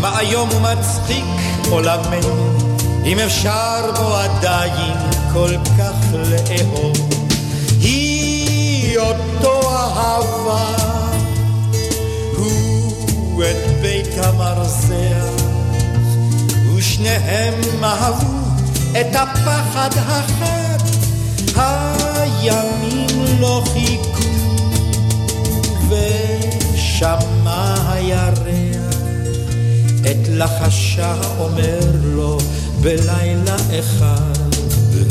מה איום ומצחיק עולמנו, אם אפשר בו עדיין כל כך לאהוב. היא אותו אהבה, הוא את בית המרזח. ושניהם אהבו את הפחד החד, הימים לא חיכו, ושמע הירח. את לחשה אומר לו בלילה אחד,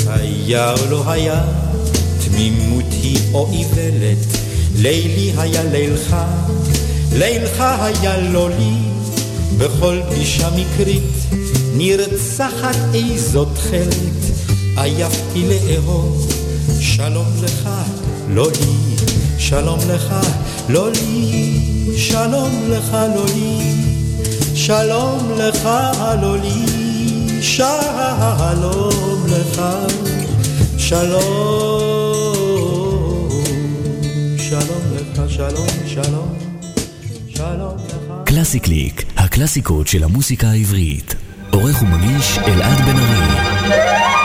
היה או לא היה, תמימות היא או איוולת, לילי היה לילך, לילך היה לא לי, בכל פגישה מקרית נרצחת איזו תכלת, עייפתי לאהוב, שלום לך, לא לי, שלום לך, לא לי, שלום לך, לי, שלום לך, לי, שלום לך, שלום, שלום לך, שלום, שלום, שלום לך. קלאסי קליק, הקלאסיקות של המוסיקה העברית. עורך ומגיש אלעד בן ארי.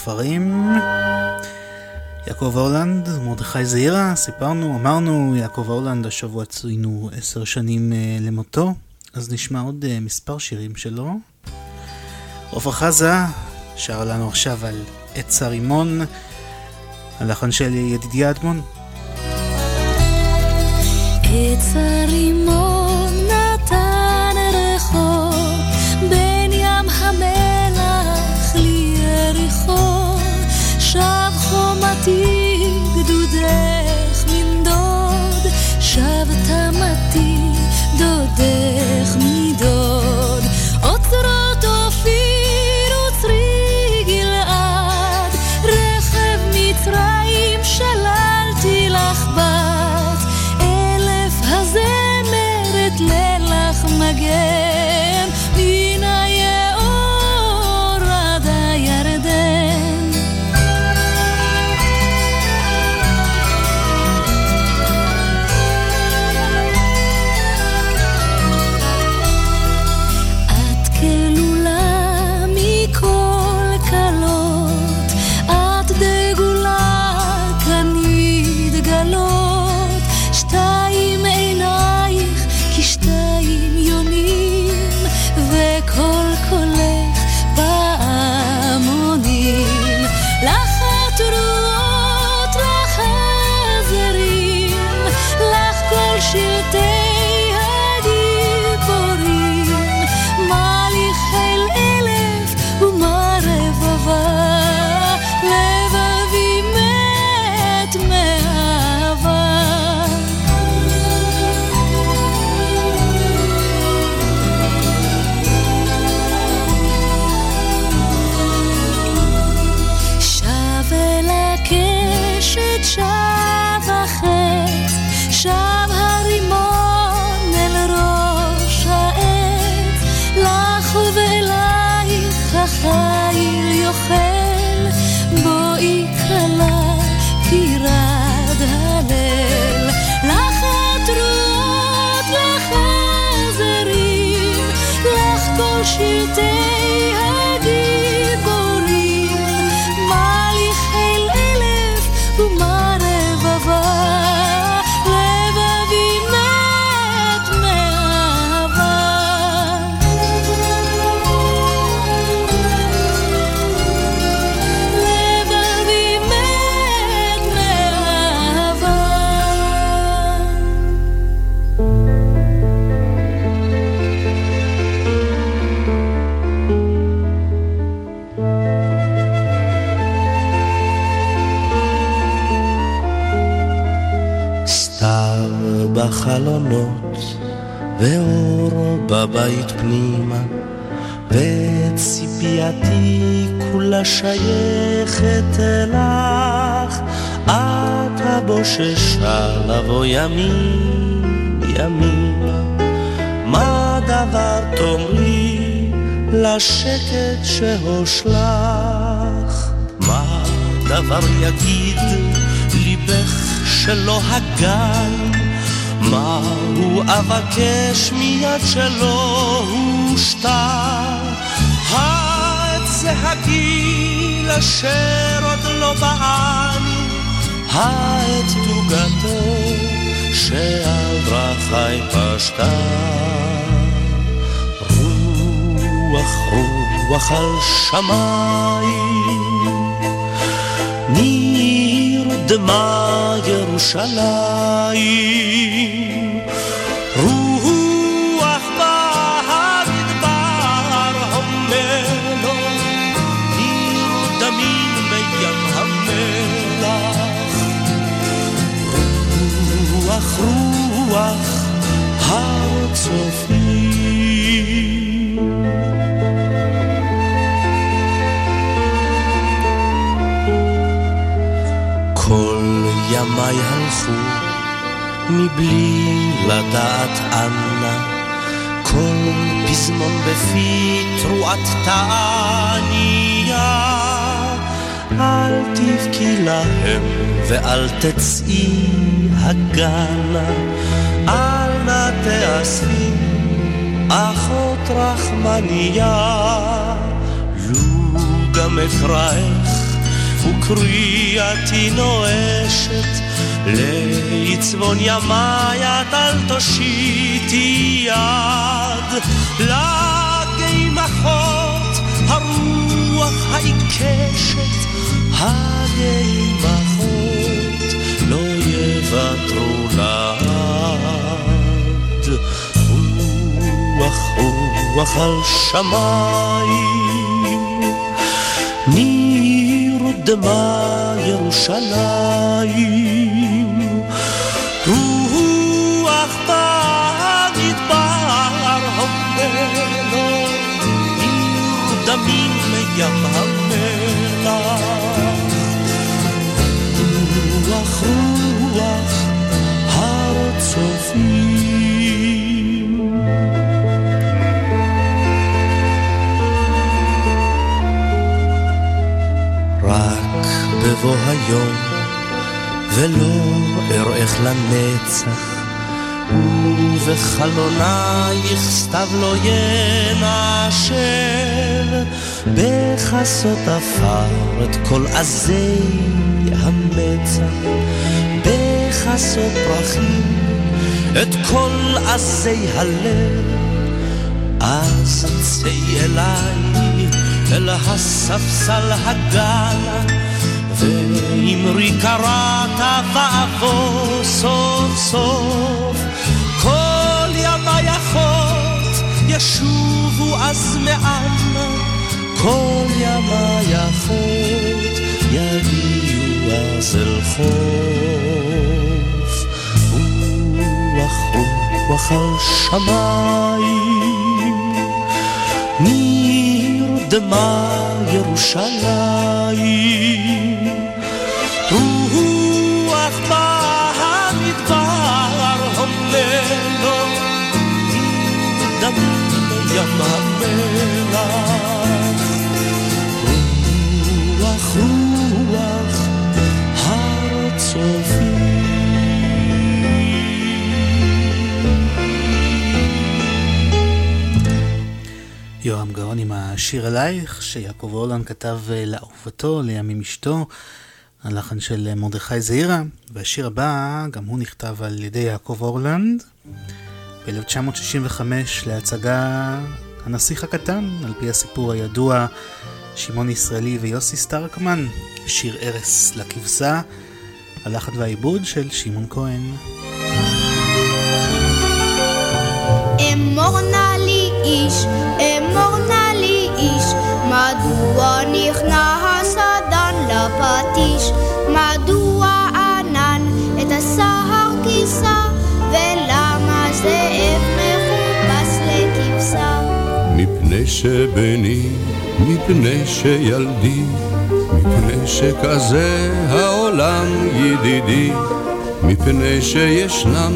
הספרים. יעקב הולנד, מרדכי זעירה, סיפרנו, אמרנו, יעקב הולנד, השבוע צוינו עשר שנים uh, למותו, אז נשמע עוד uh, מספר שירים שלו. עופרה חזה שר לנו עכשיו על עץ הרימון, הלחן של ידידיה אדמון. עץ הרימון בבית פנימה, וציפייתי כולה שייכת אלך, את הבוששה לבוא ימים, ימימה. מה דבר תאמרי לשקט שהושלך? מה דבר יגיד ליבך שלא הגן? מה הוא אבקש מיד שלא הושתה? העץ זה הגיל אשר עוד לא בעני, העט תוגתו שעל דרכי פשטה. רוח רוח על שמיים, ניר דמה ירושלים. מבלי לדעת אנה, כל פזמון בפי תרועת תעניה. אל תבכי להם ואל תצאי הגנה, אל נא תאספי אחות רחמניה. לו גם אקראך וקריאתי נואשת לעצבון ימי את אל תושיטי יד. לגימחות הרוח העיקשת הגימחות לא יוותרו לעד. רוח רוח על שמיים ניר דמה ירושלים רוח במדבר המלו ניר דמים מים בבוא היום, ולא אראך לנצח, ובחלונייך סתיו לא ינשר, בחסות עפר את כל עזי המצח, בחסות פרחים את כל עזי הלב, אז צאי אליי אל הספסל הגלה, ואמרי קראת ואבוא סוף סוף, כל ימי אחות ישובו אז מאנה, כל ימי אחות יגיעו אז אל חוף. רוח רוח על שמיים, ניר דמה ירושלים. רוח במדבר המלו, דמים ים המלח. רוח רוח הר צופים. יורם גאון עם השיר אלייך, שיעקב הולנד כתב אה, לאהובתו, לימים אשתו, הלחן של מרדכי זעירה, והשיר הבא, גם הוא נכתב על ידי יעקב הורלנד, ב-1965 להצגה הנסיך הקטן, על פי הסיפור הידוע, שמעון ישראלי ויוסי סטרקמן, שיר ארס לכבשה, הלחן והעיבוד של שמעון כהן. אמור נא לי איש, אמור נא לי איש, מדוע נכנס לפטיש, מדוע ענן את הסהר כיסה, ולמה זאב מחופש לכבשה? מפני שבני, מפני שילדי, מפני שכזה העולם ידידי, מפני שישנם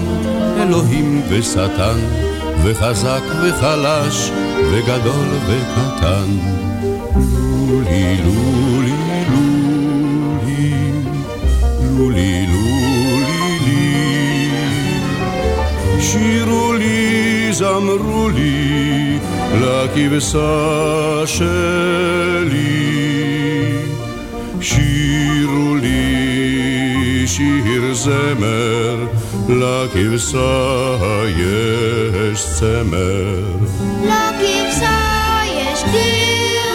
אלוהים ושטן, וחזק וחלש, וגדול וקטן. לולי לולי שירו לי, זמרו לי, לכבשה שלי. שירו לי שיר זמר, לכבשה יש צמר. לכבשה יש דיר,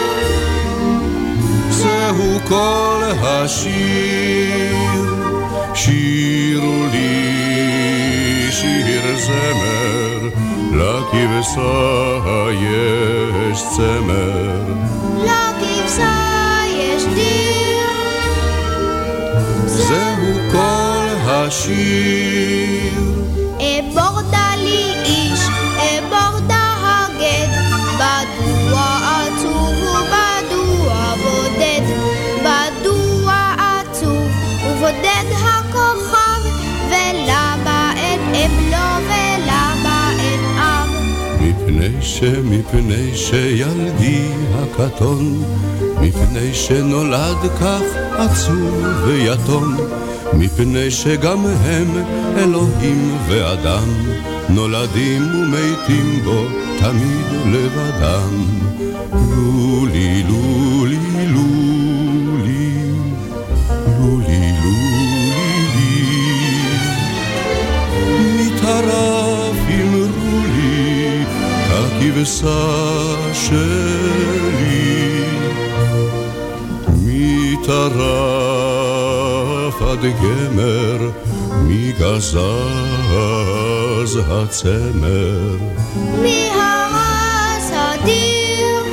זהו כל השיר, שירו לי שיר זמר, לכבשה יש צמר. לכבשה יש דיר, זהו כל השיר. שמפני שילדי הקטון, מפני שנולד כך עצוב ויתום, מפני שגם הם אלוהים ואדם, נולדים ומתים בו תמיד לבדם. לולי, לולי, הכבשה שלי. מטרף עד גמר, מגזז הצמר. מהרס הדיר,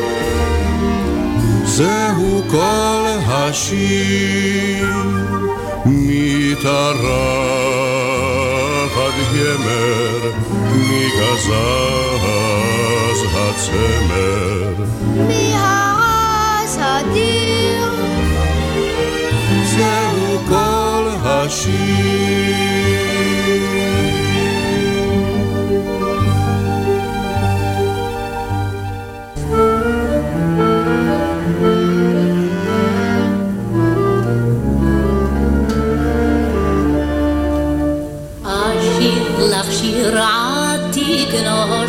זהו כל השיר, מטרף עד גמר, מגזז הצמר. מהרס הדיר, זהו כל השיר. אשיר לך שיר עתיק נושן,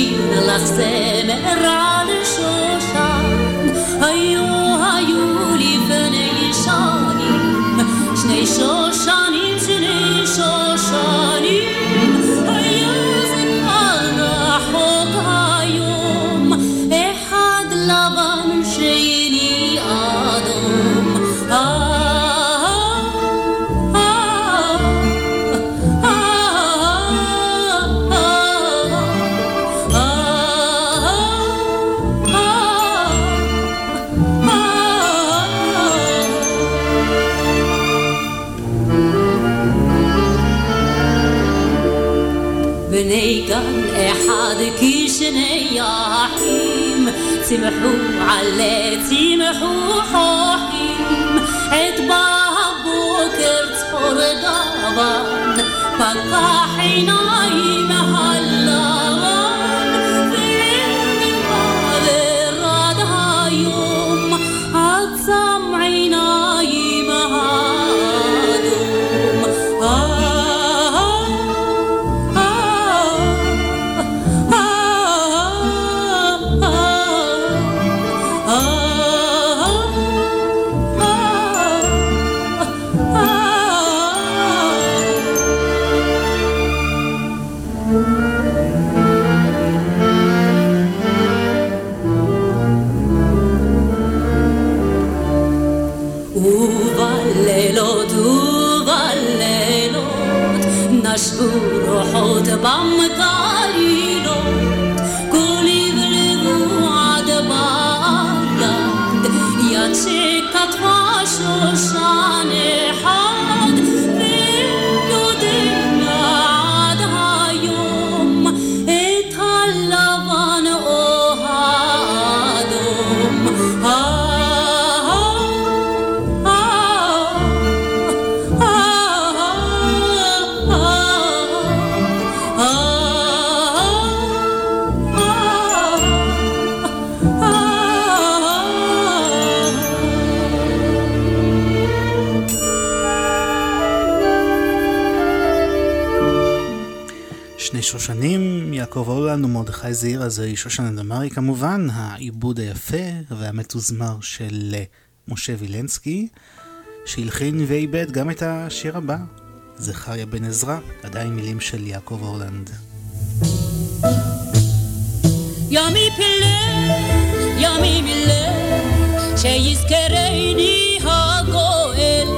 אשיר לך זמר אחד כשני אחים, צמחו עלי צמחו חוכים, את בא יעקב הולנד ומרדכי זעירה, זוהי שושנה דמארי כמובן, העיבוד היפה והמתוזמר של אה, משה וילנסקי, שהלחין ואיבד גם את השיר הבא, זכריה בן עזרא, עדיין מילים של יעקב הולנד. ימי פילה, ימי מילה, שיזכרני הגואל,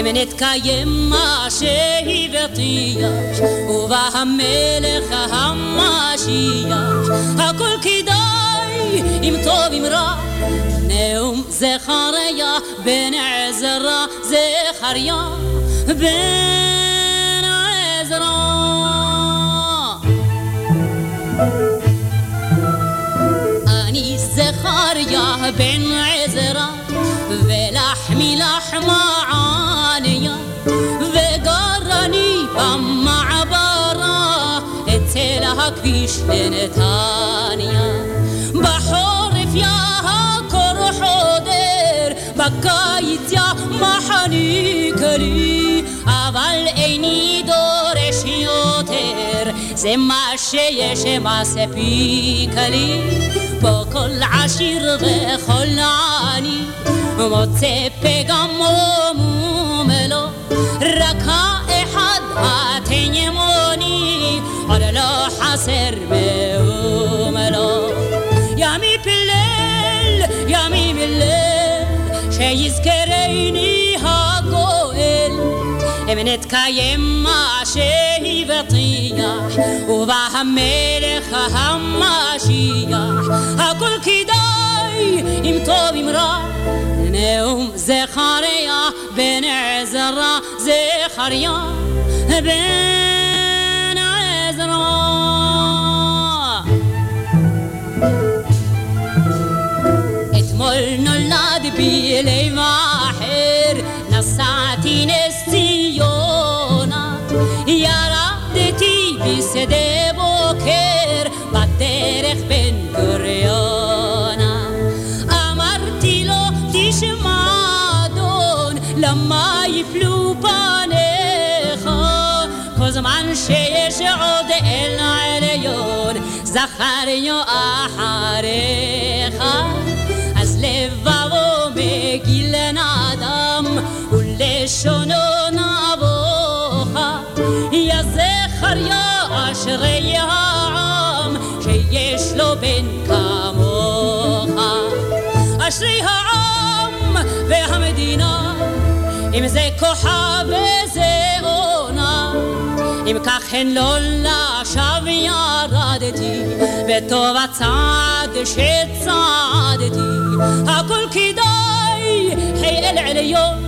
אם נתקיים מה שהבטיח, ובא המלך המשיח, הכל כדאי, אם טוב אם רע, נאום זכריה בן עזרא, זכריה בן עזרא. אני זכריה בן עזרא, ולחמי לחמה עניה, וגר אני במעברה, אצל הכביש לנתניה. בחורף יא הקור חודר, בקיץ יא מחניק לי, אבל איני דורש יותר, זה מה שיש מספיק לי. פה כל עשיר וכל עני, מוצא פגם ומומלו, רק האחד התנימוני, עוד לא חסר מאומלו. ימי פילל, ימי מילל, שיזכרני הגואל, אם נתקיים מה שהבטיח, ובא המלך המשיח, הכל כדאי, אם טוב אם רע, נאום זכריה בן עזרא, זכריה בן עזרא. אתמול נולד בי לב אחר, נסעתי נס ציונה, ירדתי בשדה בוקר, למה יפלו פניך? כל זמן שיש עוד אל העליון, זכרנו אחריך. אז לבבו מגיל נדם, ולשונו נבוכה. יא זכריה אשרי העם, שיש לו בן כמוך. אשרי העם אם זה כוחה וזה עונה. אם כך הן לא לשווא ירדתי, וטוב הצעד שצעדתי, הכל כדאי, חי אל עליון,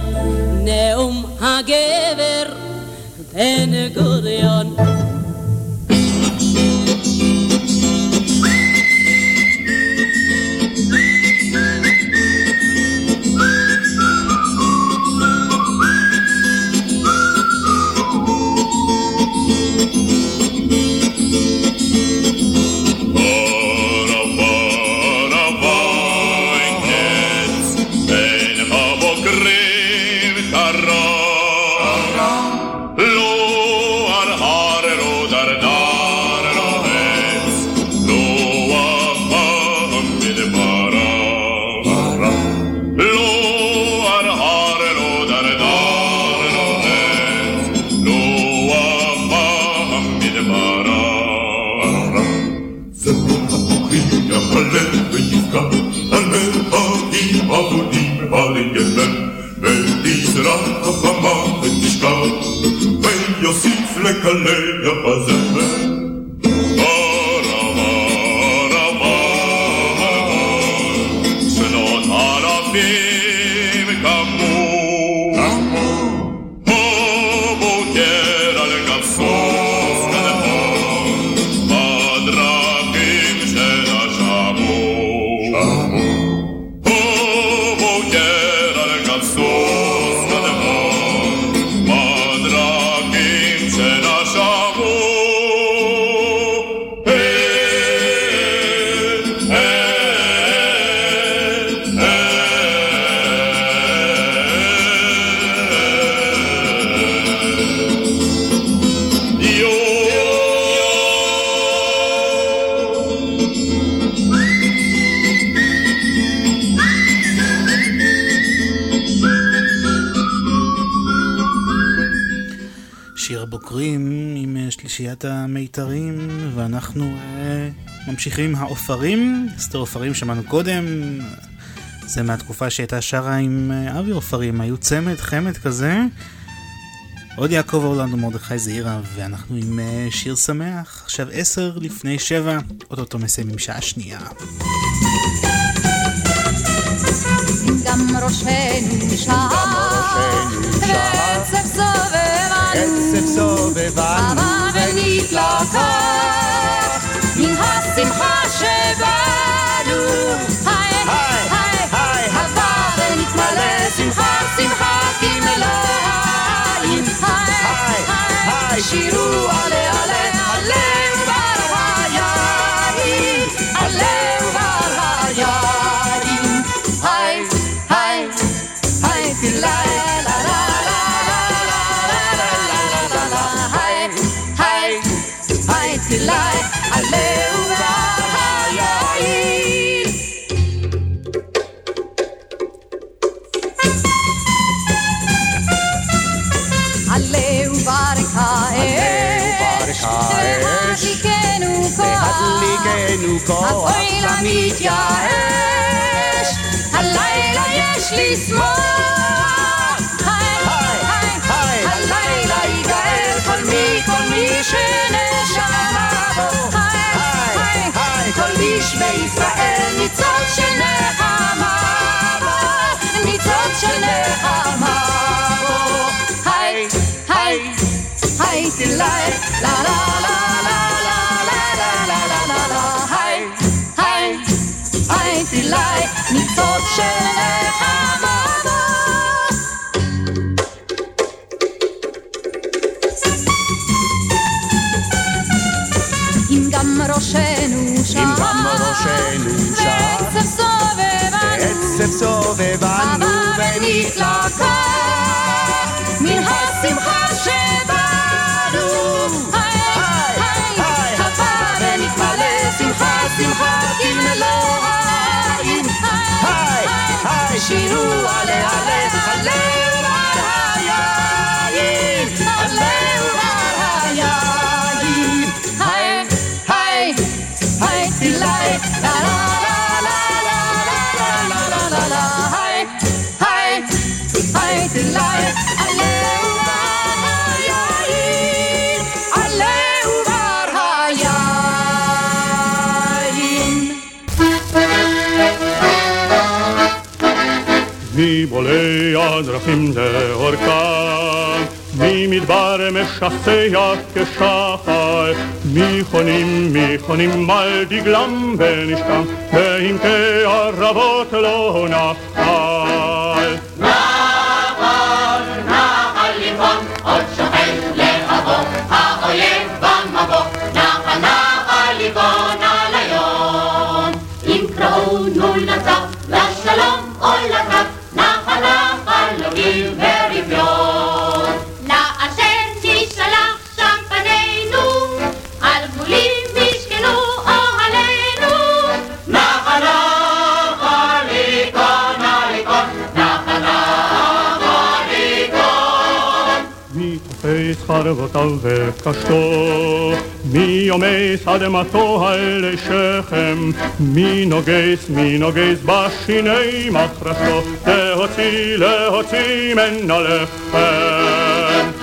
נאום הגבר בן גוריון. was ואנחנו אה, ממשיכים עם העופרים. אסתר עופרים שמענו קודם, זה מהתקופה שהייתה שרה עם אה, אבי עופרים, היו צמד, חמד כזה. עוד יעקב אורלנד ומרדכי זעירה, ואנחנו עם אה, שיר שמח. עכשיו עשר לפני שבע, אוטוטו מסיימים שעה שנייה. גם ראשנו שעה, ועצב סובבנו, עצב סובבנו, עבר ונתלקח, מן השמחה שבנו, היי היי היי, עבר ונתמלא שמחה שמחה כמלואיים, היי היי, שירו עלה alma. Oh, hi, hi, delight, la la la. מבולי הדרכים לאורכם, ממדבר משסע כשחר, מחונים מחונים על דגלם ונשכם, ועמקי ערבות לא. נחל, חרבותיו וקשתו, מיומי אדמתו על שכם, מי נוגס, מי נוגס בשיני מחרשתו, להוציא, להוציא ממנו לחם.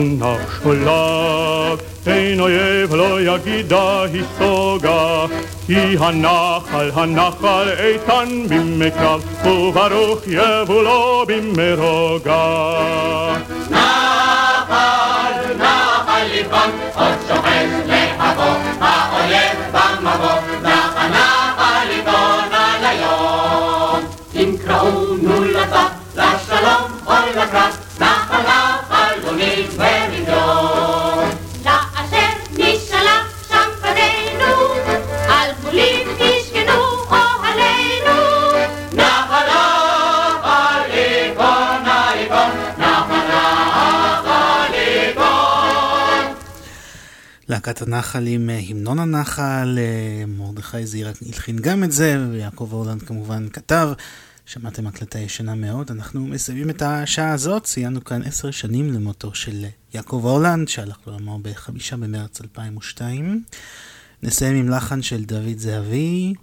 יעצרו נחשוליו, אין אויב לא יגידה היסוגה, כי הנחל, הנחל איתן בימי קרב, וברוך יבולו במרוגה. נחל, נחל לבון, עוד שוכב להבוא, האויב במבוא, נחל, נחל ייכון על היום. אם קראונו לצו, לשלום להקת הנחל עם אה, המנון הנחל, אה, מרדכי זעירה הלחין גם את זה, ויעקב אורלנד כמובן כתב. שמעתם הקלטה ישנה מאוד. אנחנו מסיימים את השעה הזאת, ציינו כאן עשר שנים למותו של יעקב הולנד, שהלך לעולמו בחמישה במרץ 2002. נסיים עם לחן של דוד זהבי,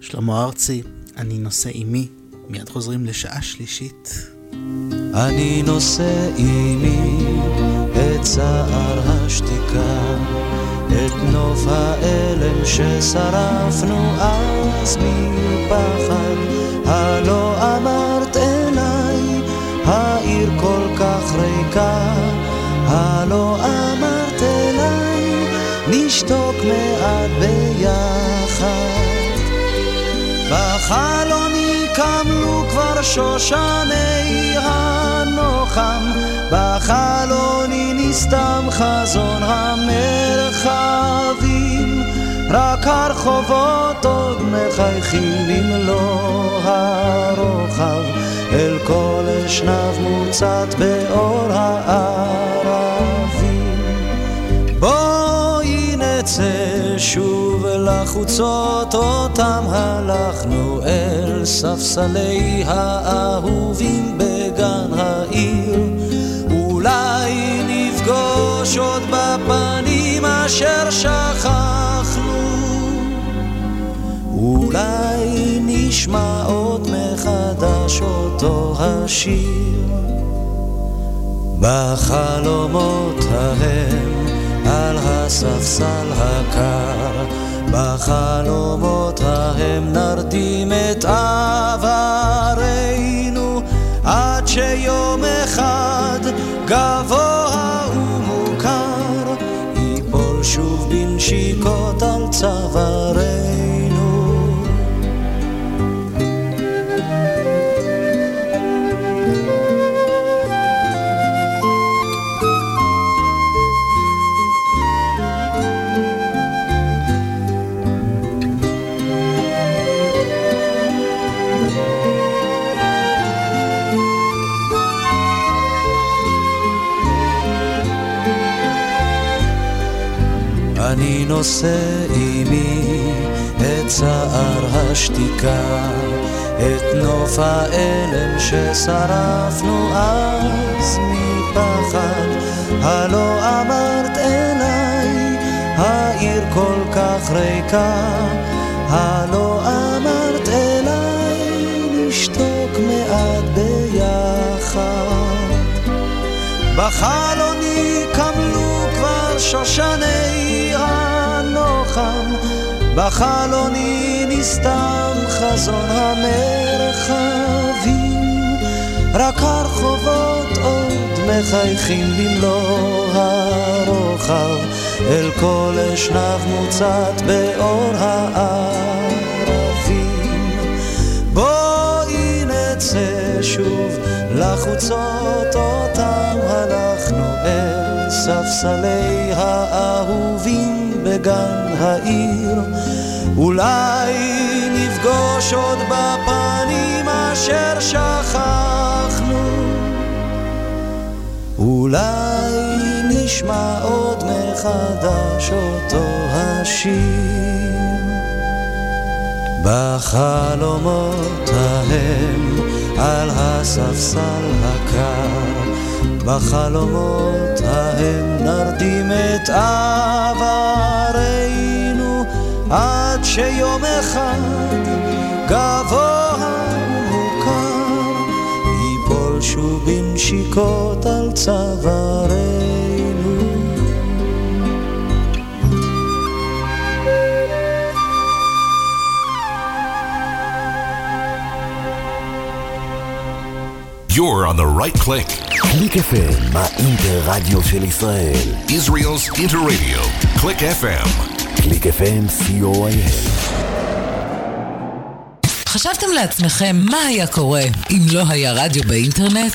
שלמה ארצי, אני נושא עימי. מיד חוזרים לשעה שלישית. אני נושא עימי את צער השתיקה, את נוף האלם ששרפנו אז מפחד. הלא אמרת העיר כל כך ריקה, הלא אמרת נשתוק מעט ביחד. בחלוני קמלו כבר שושני הנוחם, בחלוני נסתם חזון המרחבים, רק הרחובות עוד מחייכים במלוא הרוחב, אל כל אשנב מוצת באור הערבים. בואי נצא שוב לחוצות אותם הלכנו אל ספסלי האהובים בגן העיר אולי נפגוש עוד בפנים אשר שכחנו אולי נשמע עוד מחדש אותו השיר. בחלומות ההם על הספסל הקר. בחלומות ההם נרדים את עברנו עד שיום אחד גבוה ומוכר. ייפול שוב בנשיקות על צווארנו נושא עימי את צער השתיקה, את נוף האלם ששרפנו אז מפחד. הלא אמרת אליי, העיר כל כך ריקה, הלא אמרת אליי, נשתוק מעט ביחד. בחלוני קמלו כבר שושני בחלוני נסתם חזון המרחבים, רק הרחובות עוד מחייכים במלוא הרוחב, אל כל אשנב מוצת באור הערבים. בואי נצא שוב לחוצות אותם הלכנו אל ספסלי האהובים בגן העיר. אולי נפגוש עוד בפנים אשר שכחנו. אולי נשמע עוד מחדש אותו השיר. בחלומות ההם על הספסל הקר, בחלומות ההם נרדים את עברנו, עד שיום אחד גבוה ומוכר, ייפול שוב בנשיקות על צווארנו. You're on the right click. קליק FM, האינטר-רדיו של ישראל. Israel's Interradio. Click FM. קליק FM, co.il. חשבתם לעצמכם מה היה קורה אם לא היה רדיו באינטרנט?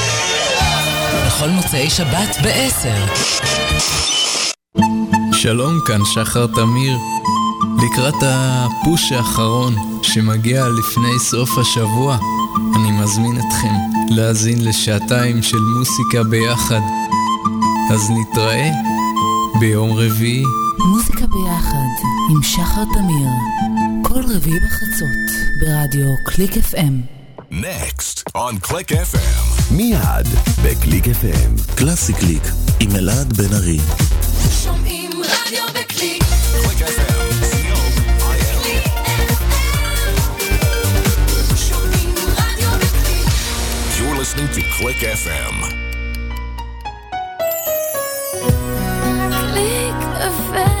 בכל מוצאי שבת ב-10. שלום, כאן שחר תמיר. לקראת הפוש האחרון שמגיע לפני סוף השבוע, אני מזמין אתכם להאזין לשעתיים של מוסיקה ביחד. אז נתראה ביום רביעי. מוזיקה ביחד עם שחר תמיר. כל רביעי בחצות ברדיו קליק FM. Next on Click FM. מיד בקליק FM. קלאסי קליק עם אלעד בן ארי. שומעים רדיו בקליק. בקליק. You're listening to Click FM. קליק שבת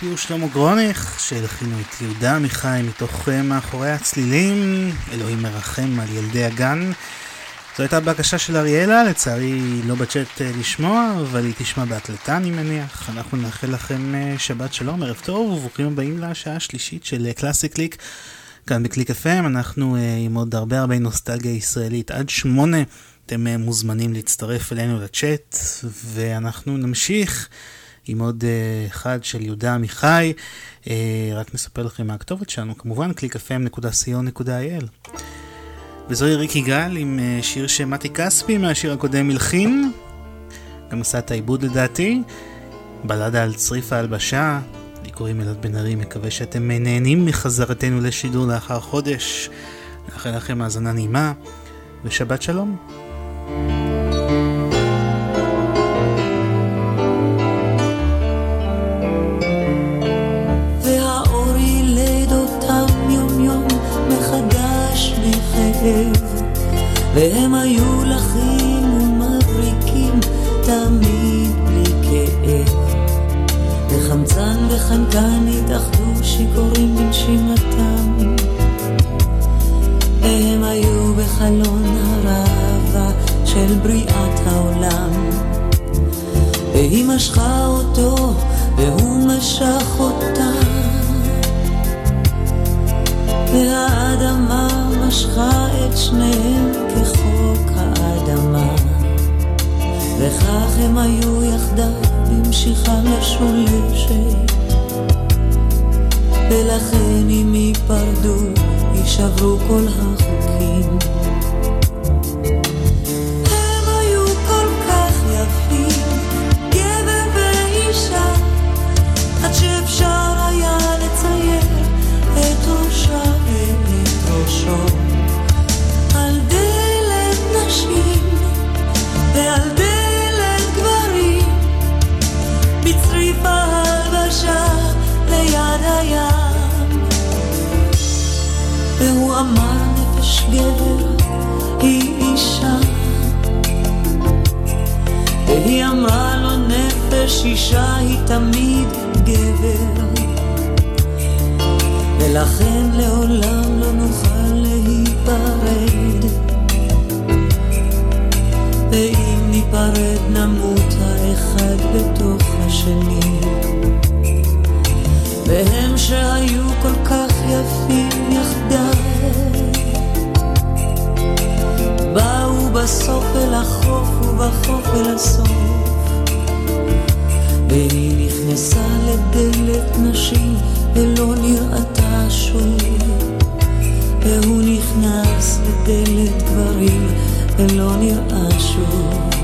כספי ושלמה גרוניך שהלחינו את יהודה עמיחי מתוך אה, מאחורי הצלילים אלוהים מרחם על ילדי הגן זו הייתה בקשה של אריאלה, לצערי לא בצ'אט אה, לשמוע, אבל היא תשמע בהקלטה אני מניח. אנחנו נאחל לכם אה, שבת שלום, ערב טוב, וברוכים הבאים לשעה השלישית של קלאסי קליק. כאן בקליק FM, אנחנו עם עוד הרבה הרבה נוסטלגיה ישראלית. עד שמונה אתם מוזמנים להצטרף אלינו לצ'אט, ואנחנו נמשיך. עם עוד uh, אחד של יהודה עמיחי. Uh, רק נספר לכם מה הכתובת שלנו, כמובן www.clickfm.co.il. וזוהי ריק יגאל עם uh, שיר שמתי כספי מהשיר הקודם הלחין, גם עשה את העיבוד לדעתי, בלדה על צריף ההלבשה. לי קוראים אלעד בן ארי, מקווה שאתם נהנים מחזרתנו לשידור לאחר חודש. נאחל לכם האזנה נעימה, ושבת שלום. גבר, היא אישה. והיא אמרה לו נפש אישה היא תמיד גבר. ולכן לעולם לא נוכל להיפרד. ואם ניפרד נמות האחד בתוך השני. והם שהיו כל כך יפים יחדיו באו בסוף אל החוף ובחוף אל הסוף. והיא נכנסה לדלת נשים ולא נראתה שוב והוא נכנס לדלת גברים ולא נראה שוב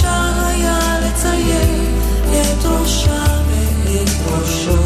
עד שאפשר היה לצייר את ראשה ראשו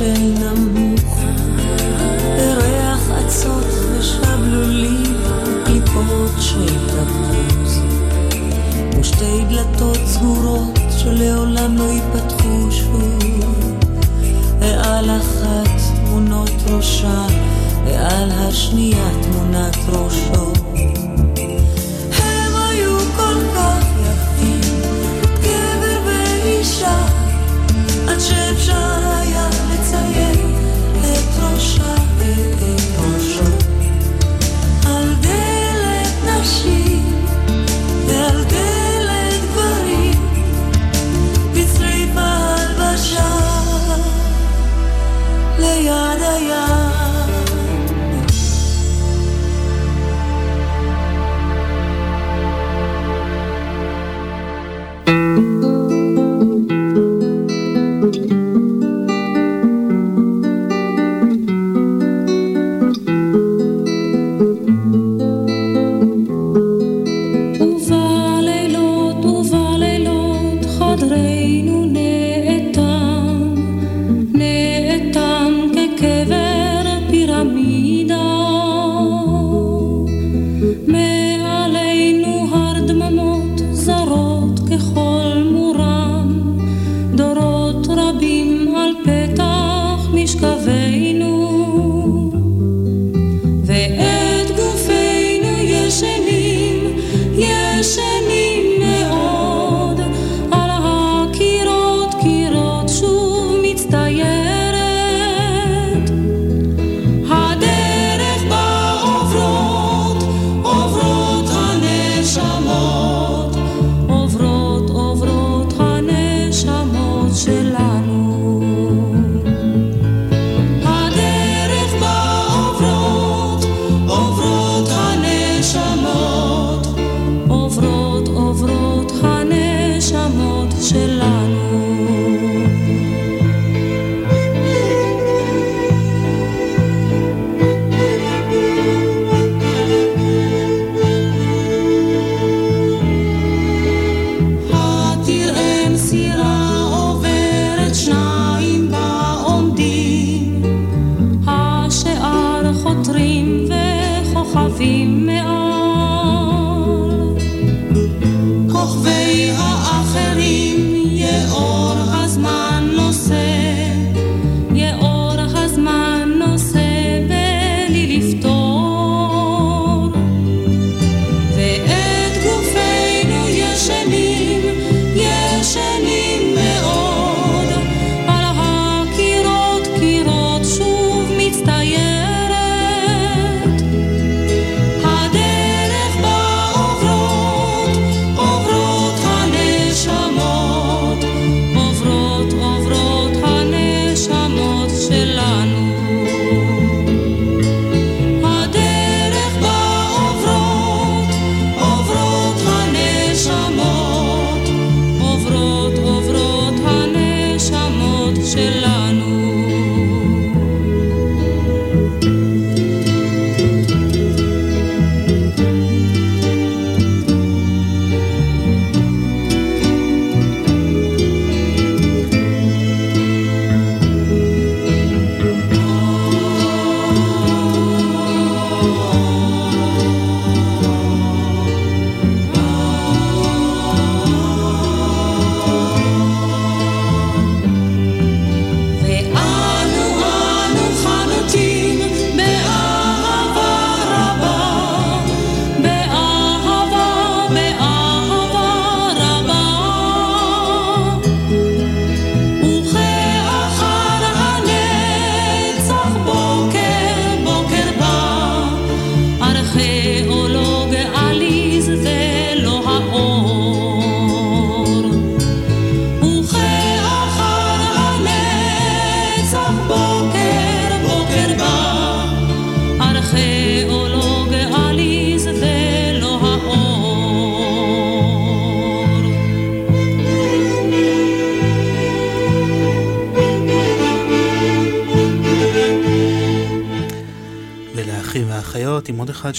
באשל נמוך, בריח אצות ושבלולים, קליפות של תפוז, ושתי דלתות סגורות שלעולם לא ייפתחו שוב, ועל אחת תמונות ראשה, ועל השנייה תמונת ראשו.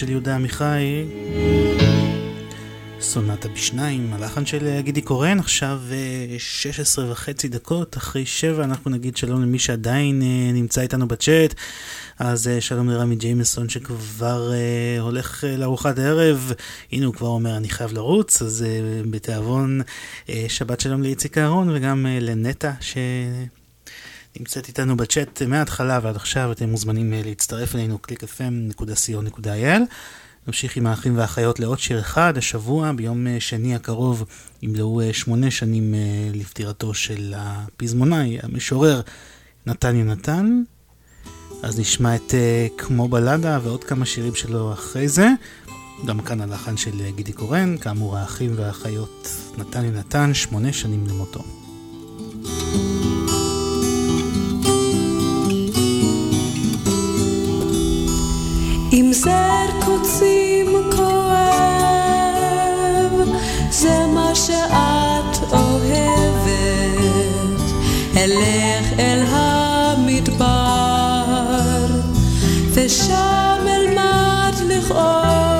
של יהודה עמיחי. סונטה בשניים, הלחן של אה, גידי קורן, עכשיו אה, 16 וחצי דקות אחרי שבע, אנחנו נגיד שלום למי שעדיין אה, נמצא איתנו בצ'אט. אז אה, שלום לרמי ג'יימסון שכבר אה, הולך אה, לארוחת ערב, הנה הוא כבר אומר אני חייב לרוץ, אז אה, בתיאבון אה, שבת שלום לאיציק אהרון וגם אה, לנטע ש... נמצאת איתנו בצ'אט מההתחלה ועד עכשיו, אתם מוזמנים אה, להצטרף אלינו, www.clickfm.co.il. נמשיך עם האחים והאחיות לעוד שיר אחד, השבוע, ביום אה, שני הקרוב, ימלאו אה, שמונה שנים לפטירתו של הפזמונאי, המשורר נתן יונתן. אז נשמע את כמו בלדה ועוד כמה שירים שלו אחרי זה. גם כאן הלחן של גידי קורן, כאמור האחים והאחיות נתן יונתן, שמונה שנים למותו. אם זר קוצים כואב, זה מה שאת אוהבת. אלך אל המדבר, ושם אלמד לכאוב,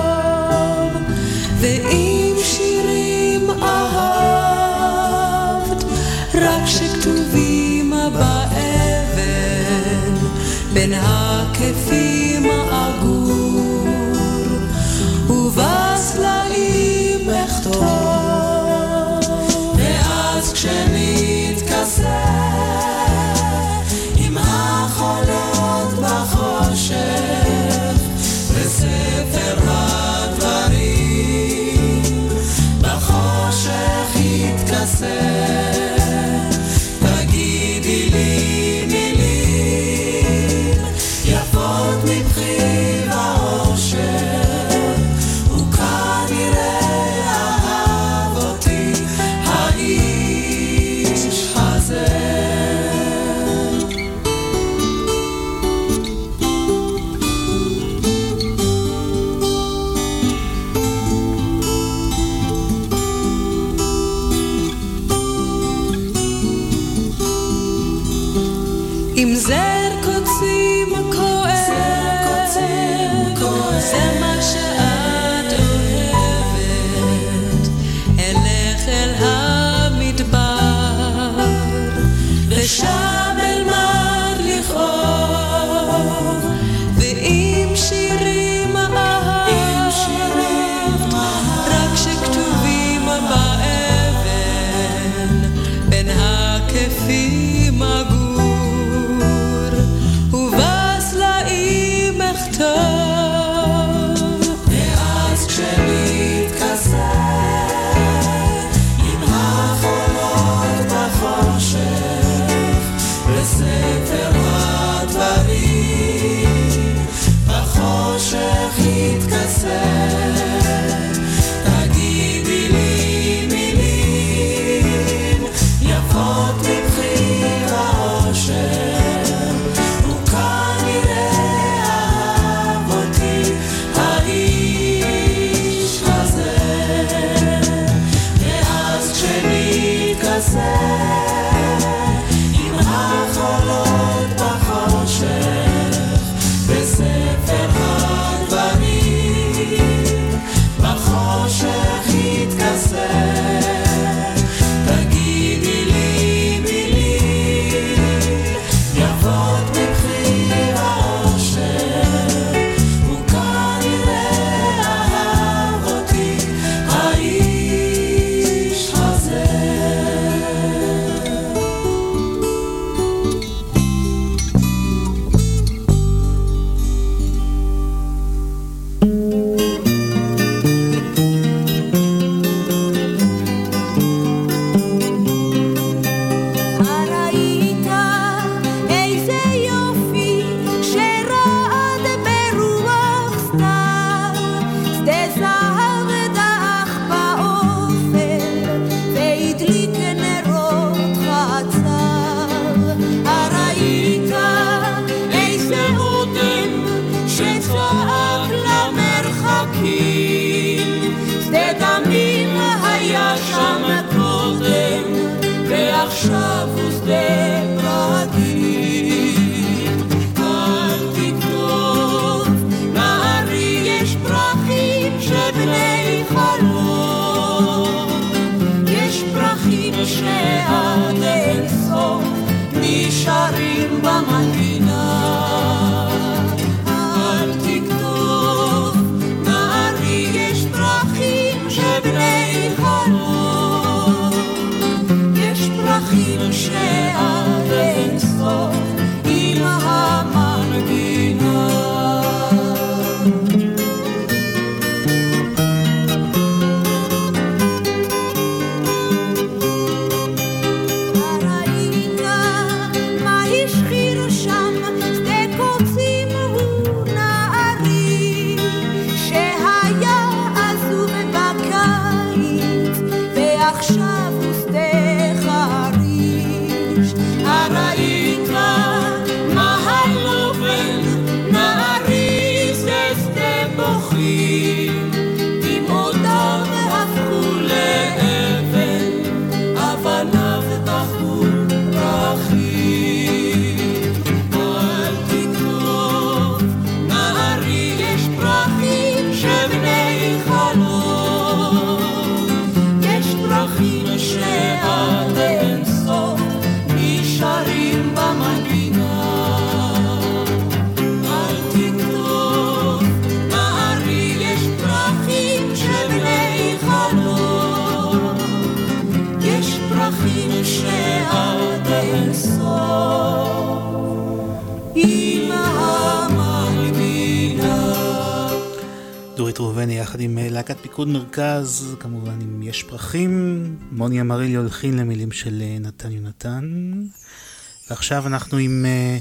ועכשיו אנחנו עם אה,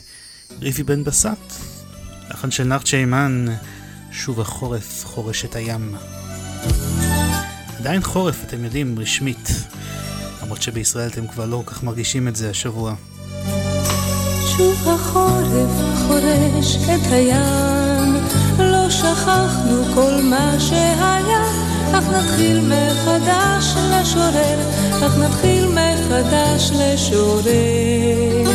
uh, ריבי בן בסט, לחן של נארט שיימן, שוב החורף חורש את הים. עדיין חורף, אתם יודעים, רשמית, למרות שבישראל אתם כבר לא כל כך מרגישים את זה השבוע. שוב החורף חורש את הים, לא שכחנו כל מה שהיה, אך נתחיל מחדש לשורר, אך נתחיל מחדש לשורר.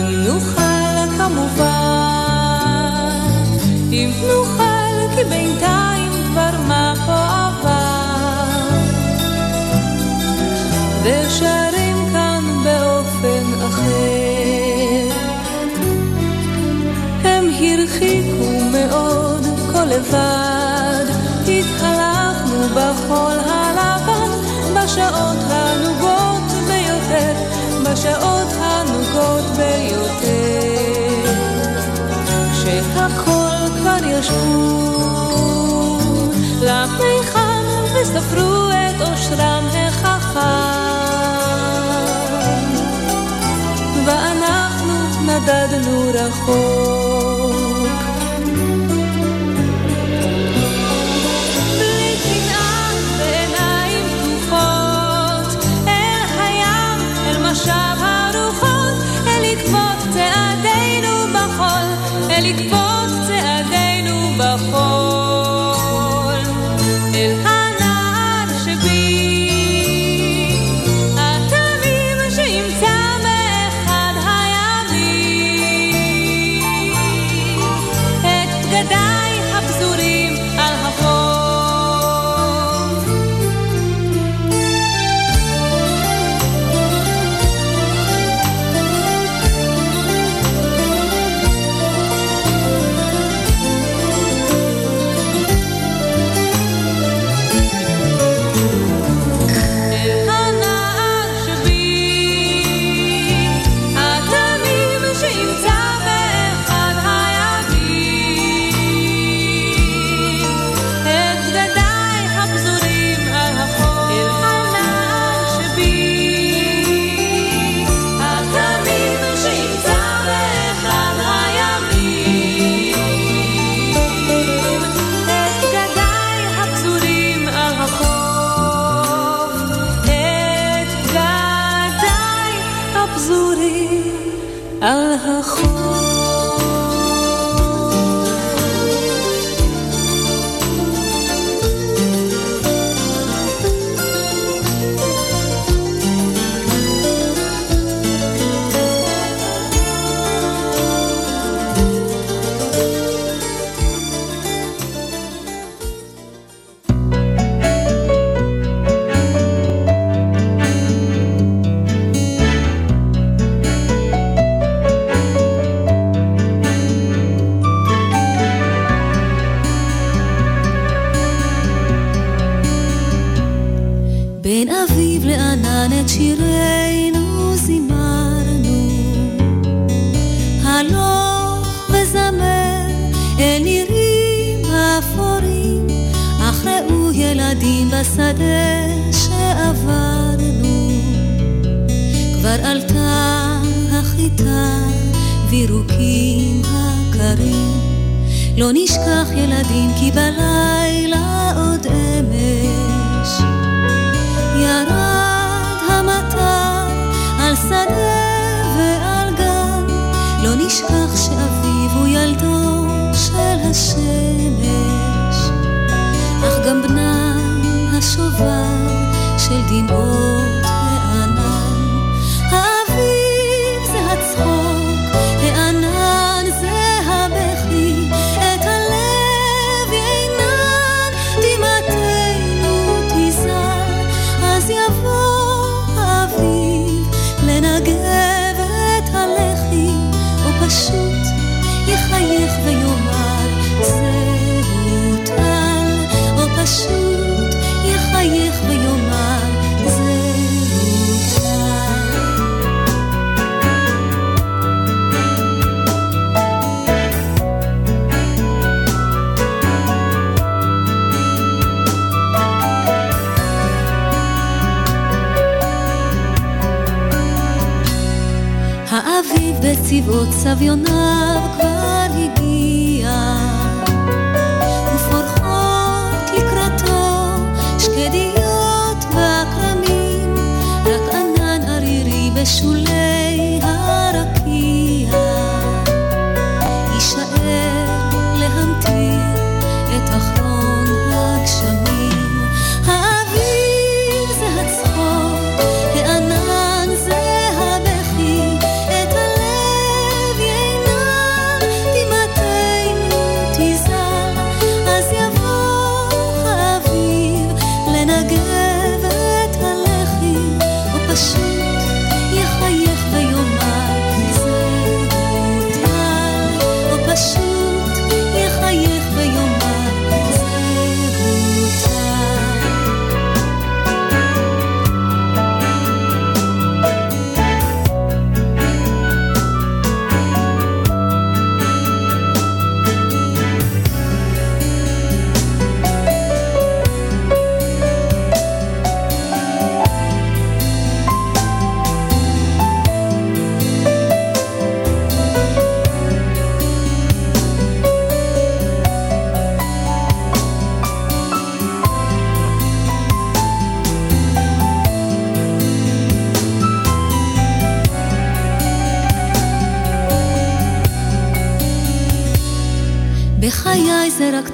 אם נוכל כמובן, אם נוכל כי בינתיים כבר מה פה עבר. ושרים כאן באופן אחר. הם הרחיקו מאוד כל לבד, התחלפנו בחול הלבן, בשעות הנוגות ביותר, בשעות טובות ביותר, כשהכל כבר ישבו לפיכם וספרו את אושרם החכם, ואנחנו נדדנו רחוק.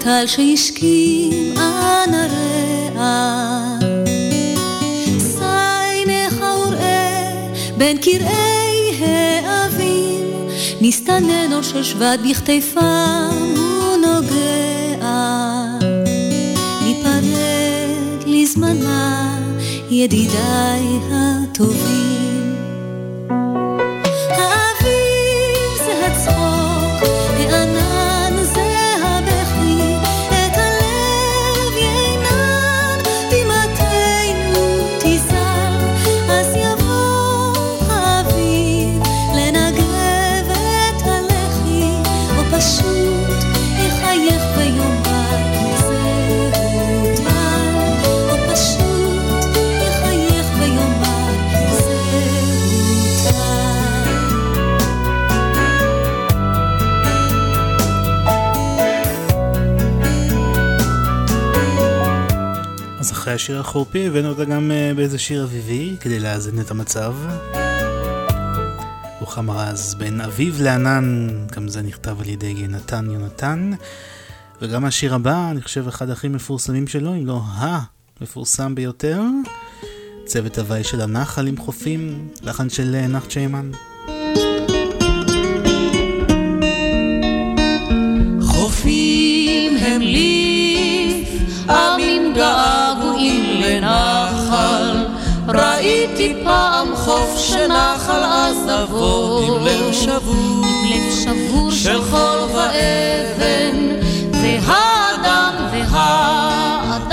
טל שהשכים, אנא ראה. שיינך וראה בין קרעי האבים, מסתנן אור של שבט בכתפם ונוגע. ניפרד לזמנה, ידידיי אחרי השיר החורפי הבאנו אותה גם אה, באיזה שיר אביבי כדי לאזן את המצב. רוחמה רז בין אביב לענן, גם זה נכתב על ידי נתן יונתן. וגם השיר הבא, אני חושב אחד הכי מפורסמים שלו, אם לא המפורסם ביותר. צוות הוואי של הנחל עם חופים, לחן של אה, נחת שיימן. חופים הם לי, ראיתי פעם חוף שנחל עזבו, עם לב שבור, לב שבור של חול ואבן, והאדם והאדם,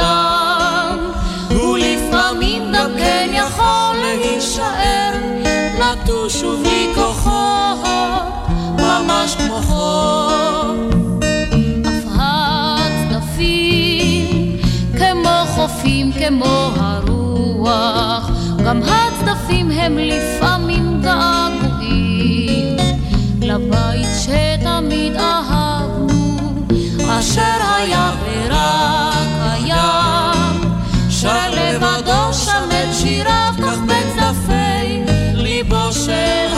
הוא לפעמים גם כן יכול להישאר, נטוש ובלי כוחות, ממש כמו כמו חופים, כמו הרוח, גם הצדפים הם לפעמים געגועים לבית שתמיד אהבנו, אשר היה ורק הים, שר לבדו שם את שיריו, כך בצדפי ליבו של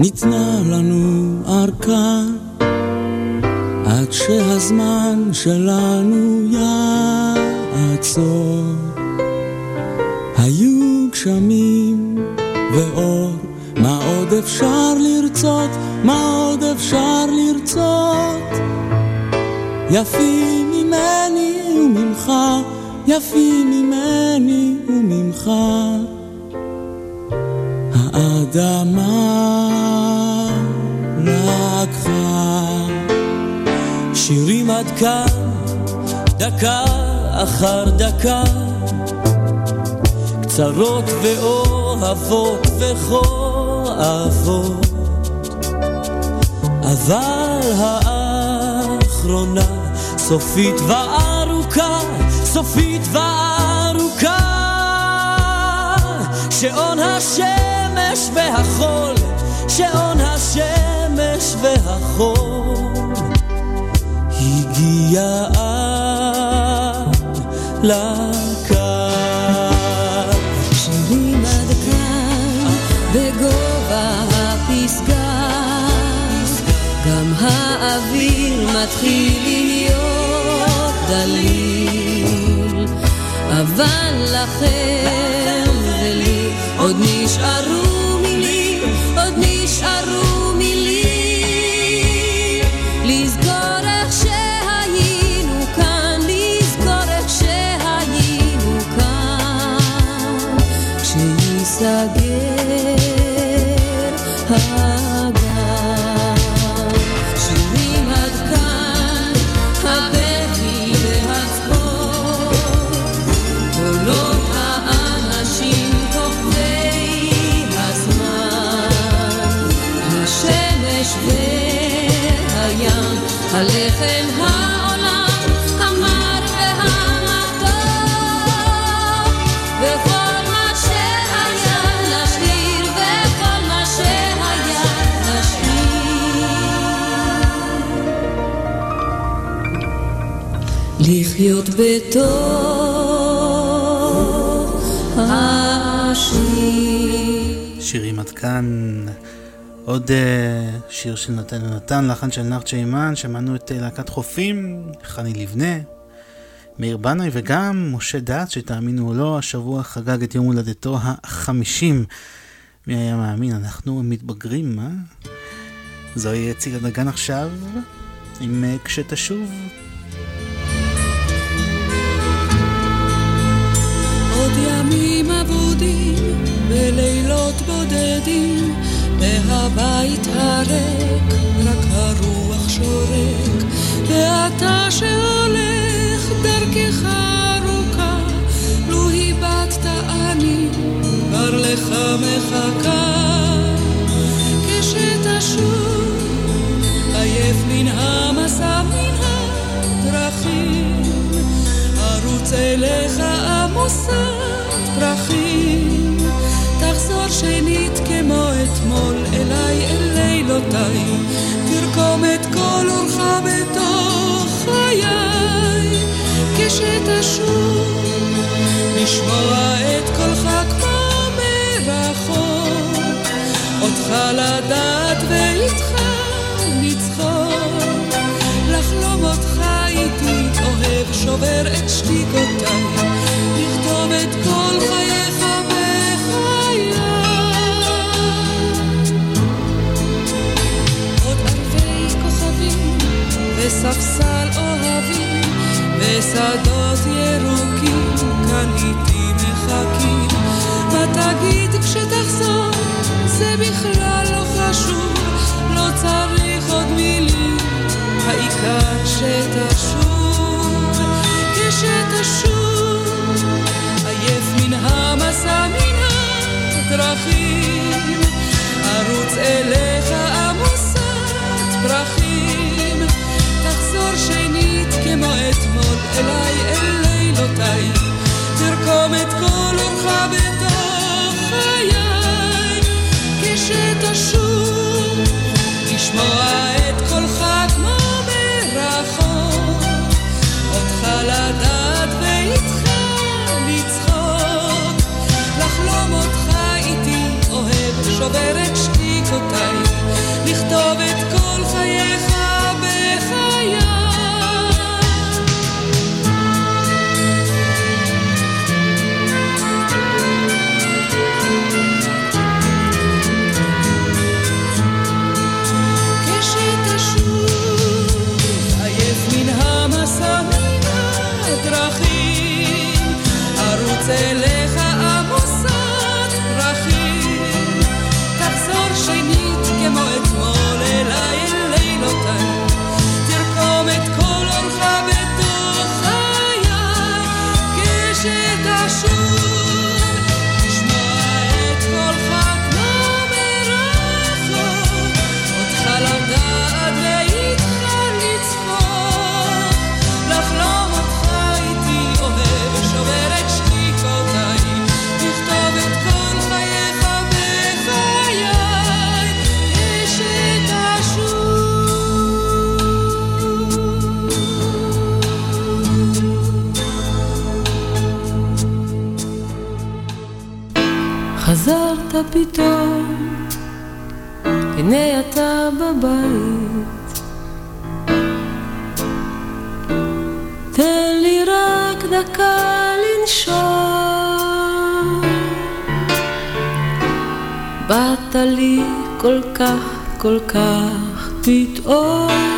ניתנה לנו ארכה, עד שהזמן שלנו יעצור. היו גשמים ואור, מה עוד אפשר לרצות? מה עוד אפשר לרצות? יפים ממני וממך, יפים ממני וממך. האדמה לקחה שירים עד כאן, דקה אחר דקה, קצרות ואוהבות וכואבות, אבל האחרונה סופית וארוכה, סופית וארוכה, שעון השמש והחול, שעון השמש והחול, הגיע לקו. שירים עד כאן בגובה הפסגה, גם האוויר מתחיל להיות דליל, אבל לכם ולי עוד נשארו לחיות בתוך השיר שירים עד כאן. עוד uh, שיר של נתן ונתן, לחן של נחצ'ה אימן, שמענו את uh, להקת חופים, חני לבנה, מאיר בנאי וגם משה דת, שתאמינו או לא, השבוע חגג את יום הולדתו החמישים. מי היה מאמין, אנחנו מתבגרים, אה? זוהי צילה דגן עכשיו, עם כשתשוב. עוד ימים אבודים ולילות בודדים מהבית הריק רק הרוח שורק. ואתה שהולך דרכך ארוכה לו הבטת אני כבר לך מחכה. כשתשוב עייף מן המסע מן הדרכים ארוץ אליך עמוסת פרחים שנית כמו אתמול אליי אל לילותיי. תרקום את כל אורך בתוך חיי. כשתשוב לשמוע את קולך כמו מרחוק. אותך לדעת ואיתך לצחוק לחלום אותך איתי אוהב שובר את שתיקותיי. לכתוב את כל וספסל אוהבים ושדות ירוקים כאן איתי מחכים. מה תגיד כשתחזור? זה בכלל לא חשוב לא צריך עוד מילים. העיקר שתשוב פתאום, הנה אתה בבית. תן לי רק דקה לנשום. באת לי כל כך, כל כך פתאום.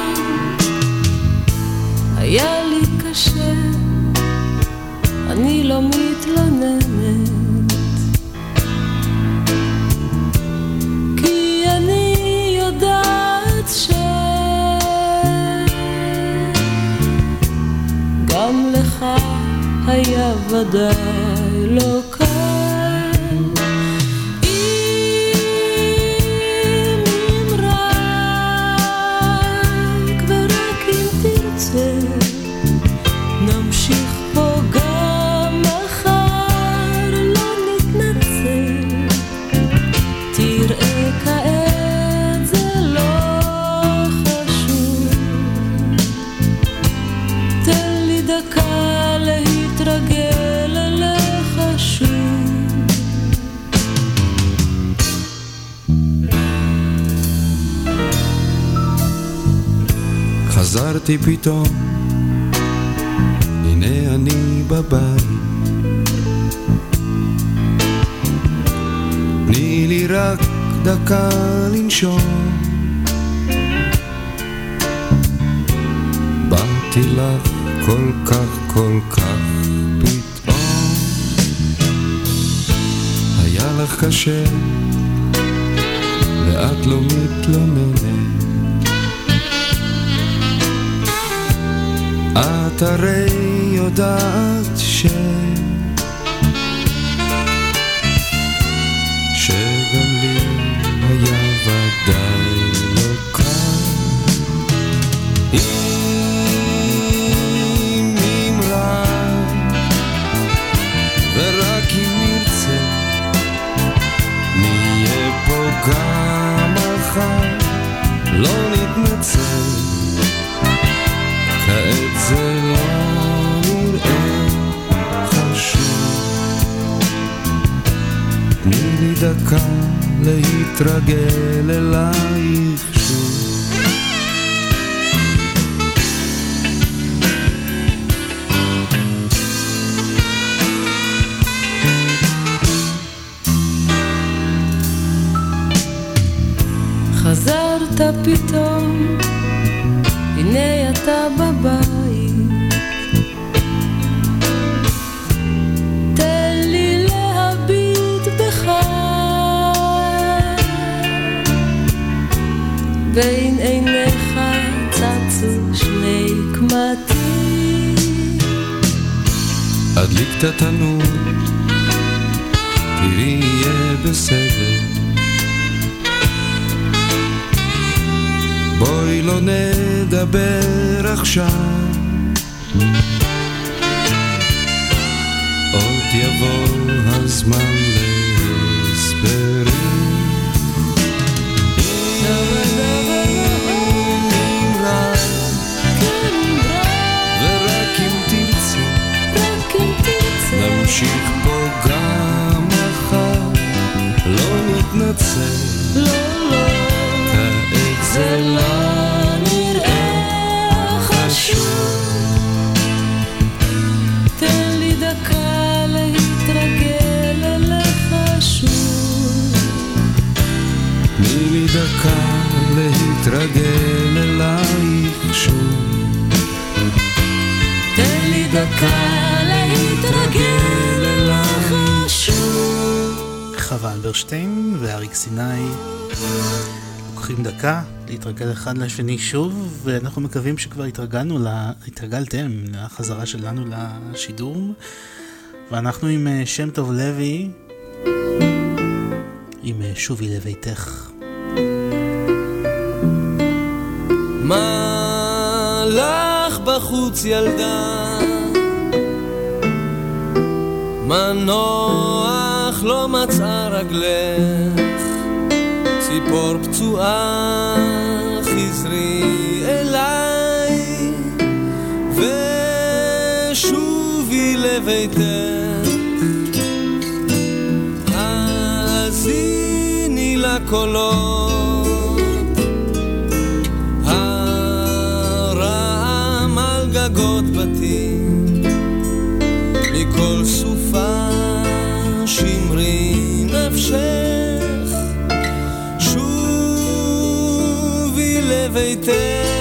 ודאי לא חזרתי פתאום, הנה אני בבית. תני לי רק דקה לנשום. באתי לך כל כך כל כך פתאום. היה לך קשה, ואת לא מתלוננת. את הרי יודעת ש... להתרגל אלייך הדליק את התנור, תראי יהיה בסדר. בואי לא נדבר עכשיו. נמשיך פה גם מחר, לא נתנצל. אלברשטיין ואריק סיני לוקחים דקה להתרגל אחד לשני שוב, ואנחנו מקווים שכבר התרגלנו, לה, התרגלתם לחזרה שלנו לשידור. ואנחנו עם אה, שם טוב לוי, עם אה, שובי לביתך. מה לך בחוץ ילדה? מנוח לא מצאה רגלך, ציפור פצועה חזרי אליי, ושובי לביתך. האזיני לקולות, הרעם על גגות בתים, מכל סופה נפשך, שובי לביתך.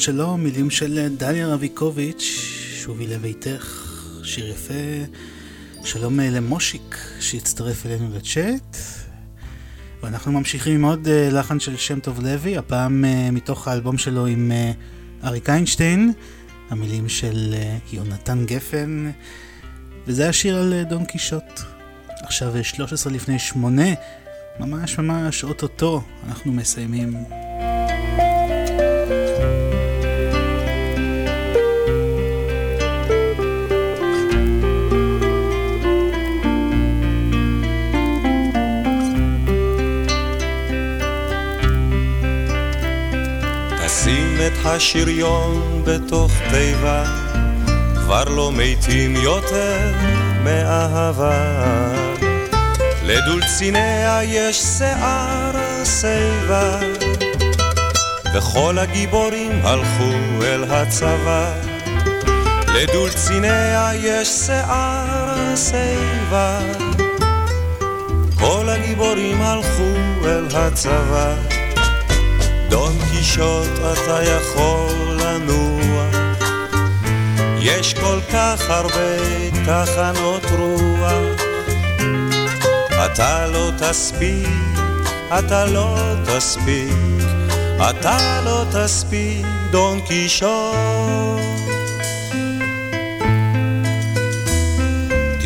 שלו, מילים של דליה רביקוביץ', שובי לביתך, שיר יפה. שלום אה, למושיק שהצטרף אלינו לצ'אט. ואנחנו ממשיכים עם עוד uh, לחן של שם טוב לוי, הפעם uh, מתוך האלבום שלו עם אריק איינשטיין, המילים של יונתן גפן, וזה השיר על דון קישוט. עכשיו 13 לפני 8, ממש ממש אוטוטו, אנחנו מסיימים. את השריון בתוך תיבה, כבר לא מתים יותר מאהבה. לדולציניה יש שיער שיבה, וכל הגיבורים הלכו אל הצבא. לדולציניה יש שיער שיבה, כל הגיבורים הלכו אל הצבא. דון קישוט אתה יכול לנוע, יש כל כך הרבה תחנות רוח. אתה לא תספיק, אתה לא תספיק, אתה לא תספיק, דון קישוט.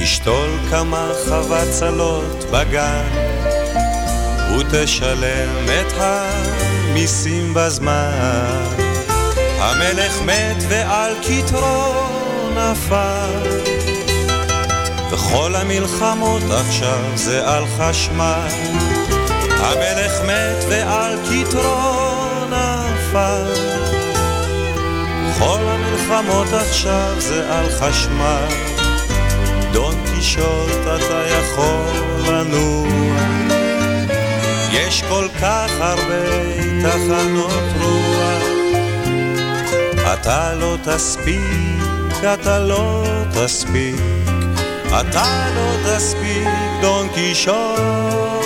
תשתול כמה חבצלות בגן, ותשלם את ה... מיסים בזמן. המלך מת ועל כתרו נפל, וכל המלחמות עכשיו זה על חשמל. המלך מת ועל כתרו נפל, כל המלחמות עכשיו זה על חשמל. דון קישוט אתה יכול לנוע. יש כל כך הרבה תחנות רוח, אתה לא תספיק, אתה לא תספיק, אתה לא תספיק, דון קישון.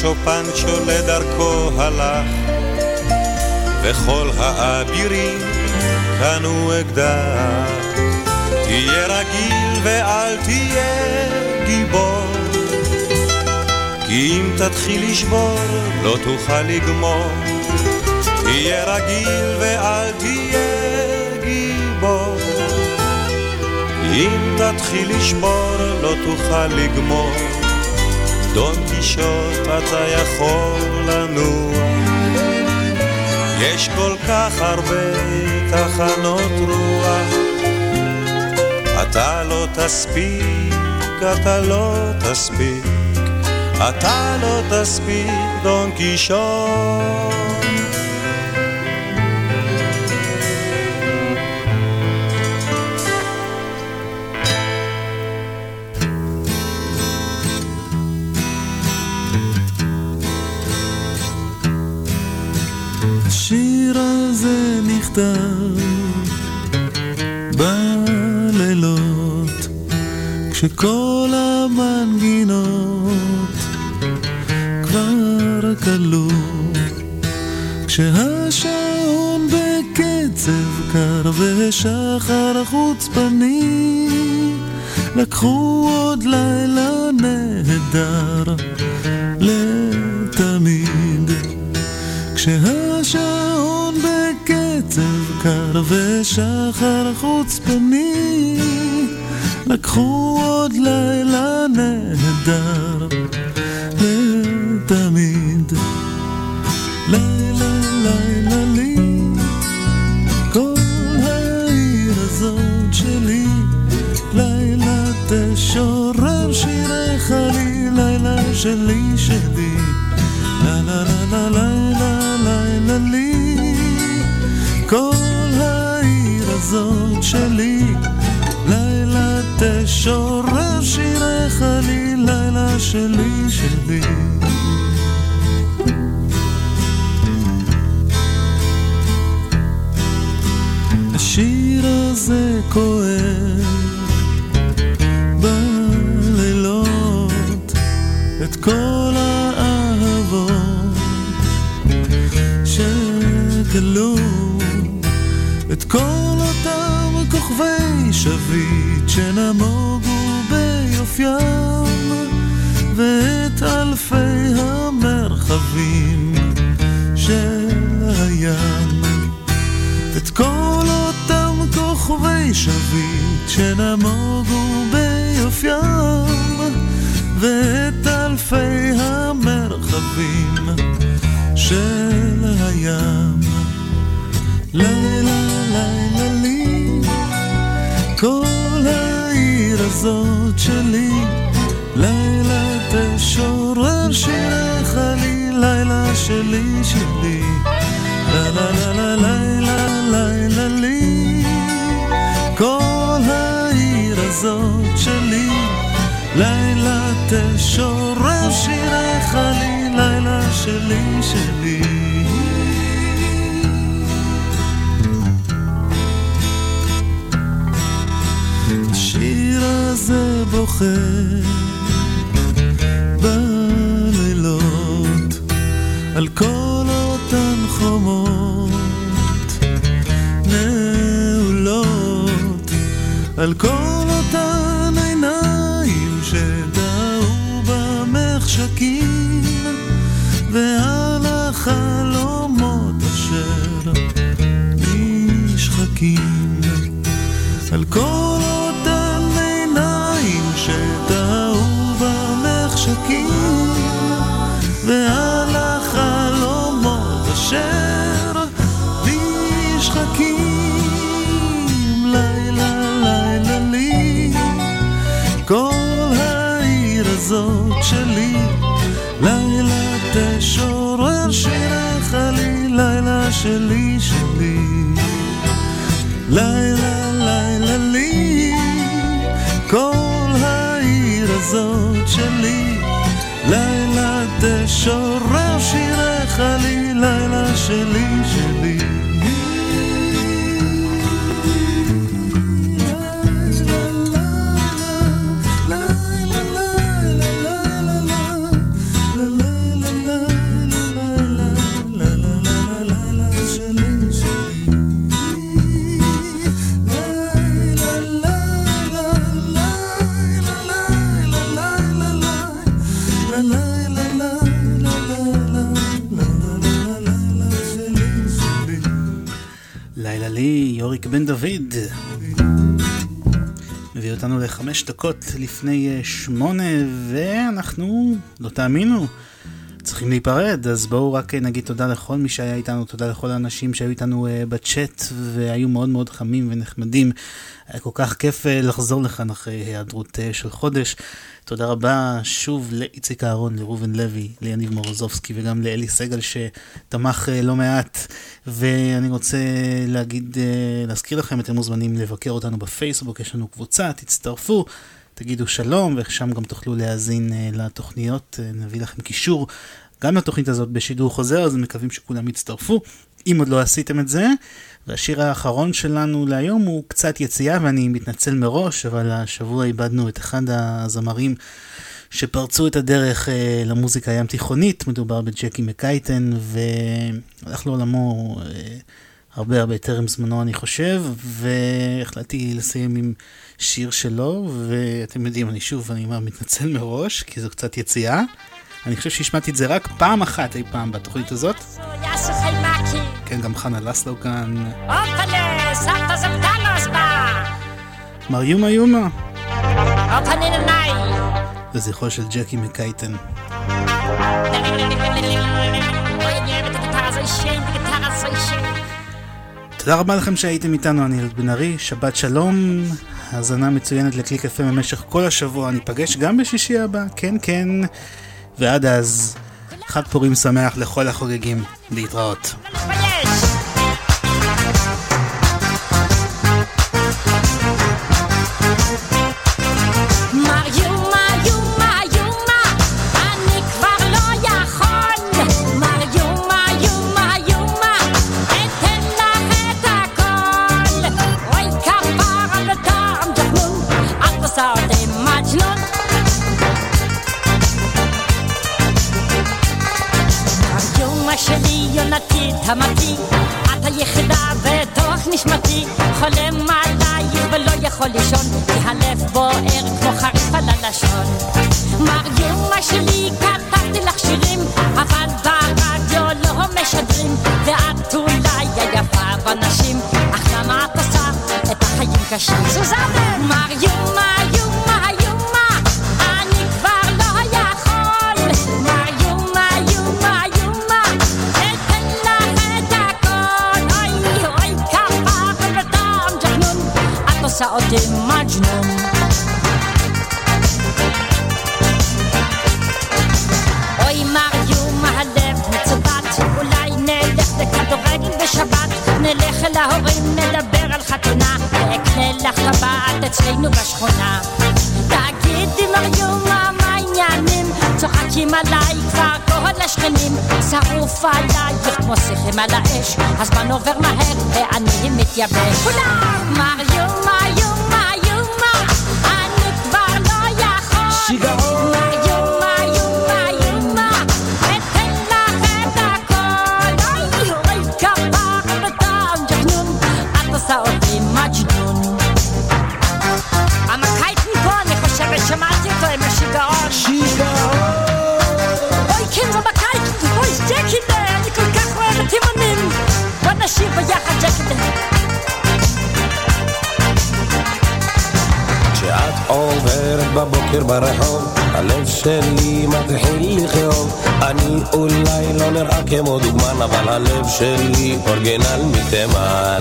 סנצ'ו פנצ'ו לדרכו הלך, וכל האבירים קנו אקדח. תהיה רגיל ואל תהיה גיבור, כי אם תתחיל לשבור לא תוכל לגמור. תהיה רגיל ואל תהיה גיבור, אם תתחיל לשבור לא תוכל לגמור. דון קישוט אתה יכול לנוע יש כל כך הרבה תחנות רוח. אתה לא תספיק, אתה לא תספיק. אתה לא תספיק, דון קישוט נכתב בלילות כשכל המנגינות כבר כלו כשהשעון בקצב קר ושחר חוצפני לקחו עוד לילה נהדר ושחר חוצפני לקחו עוד לילה נהדר שלי שלי. השיר הזה כואב בלילות את כל האהבות שגלו את כל אותם כוכבי שביט שנמוגו ביופיים שביט שנמוגו הזה לילה אותנו לחמש דקות לפני אה, שמונה, ואנחנו, לא תאמינו, צריכים להיפרד, אז בואו רק אה, נגיד תודה לכל מי שהיה איתנו, תודה לכל האנשים שהיו איתנו אה, בצ'אט, והיו מאוד מאוד חמים ונחמדים. היה כל כך כיף אה, לחזור לכאן אחרי היעדרות של חודש. תודה רבה שוב לאיציק אהרון, לראובן לוי, ליניב מורוזובסקי וגם לאלי סגל שתמך לא מעט. ואני רוצה להגיד, להזכיר לכם, אתם מוזמנים לבקר אותנו בפייסבוק, יש לנו קבוצה, תצטרפו. תגידו שלום, ושם גם תוכלו להאזין לתוכניות, נביא לכם קישור גם לתוכנית הזאת בשידור חוזר, אז מקווים שכולם יצטרפו, אם עוד לא עשיתם את זה. והשיר האחרון שלנו להיום הוא קצת יציאה, ואני מתנצל מראש, אבל השבוע איבדנו את אחד הזמרים שפרצו את הדרך uh, למוזיקה הים תיכונית, מדובר בג'קי מקייטן, והלך לעולמו uh, הרבה הרבה טרם זמנו אני חושב, והחלטתי לסיים עם שיר שלו, ואתם יודעים, אני שוב, אני מתנצל מראש, כי זו קצת יציאה. אני חושב שהשמעתי את זה רק פעם אחת אי פעם בתוכנית הזאת. כן, גם חנה לסלו כאן. מר יומה יומה. לזכרו של ג'קי מקייטן. תודה רבה לכם שהייתם איתנו, אני ילד בן ארי, שבת שלום, האזנה מצוינת לקליק FM במשך כל השבוע, ניפגש גם בשישי הבא, כן כן, ועד אז, חג פורים שמח לכל החוגגים. להתראות. תמתי, את היחידה בתוך נשמתי, חולם עלייך ולא יכול לישון, כי הלב בוער כמו חריף על הלשון. מר יומה שלי, כתבתי לך שירים, אבל ברדיו לא משדרים, ואת אולי היפה בנשים, אך למה את עושה את החיים קשים? סוזנה! מר את עושה אותי מג'נון. אוי מר יומה הלב מצוות אולי נלך לכדורגל בשבת נלך אל ההורים נדבר על חתונה ואקנה לך טבעת אצלנו בשכונה תגידי מר יומה מה העניינים צוחקים עליי כבר כל השכנים שרוף עלייך כמו שיחים על האש הזמן עובר מהר ואני מתייבש כולם מר עוברת בבוקר ברחוב, הלב שלי מתחיל לכאוב. אני אולי לא נראה כמו דוגמן, אבל הלב שלי אורגינל מתימן.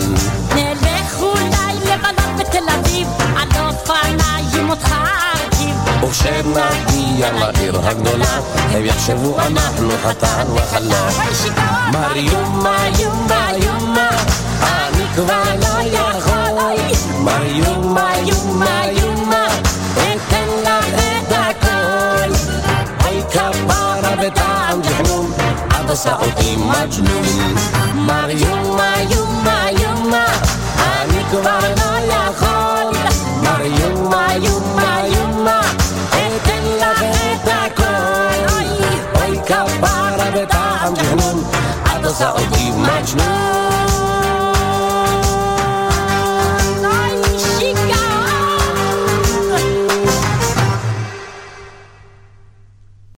נלך אולי לבלות בתל אביב על אופניים אותך ארכיב וכשנגיע לעיר הגדולה, הם יחשבו אנחנו חתן וכלה. מר יומה, יומה, אני כבר לא יכול. מר את עושה אותי מג'נון. מר יומה, יומה, יומה, אני כבר לא יכול. מר יומה, יומה, יומה, אתן לך את הכל. אוי כפרה וטעם ג'חנון, את עושה אותי מג'נון.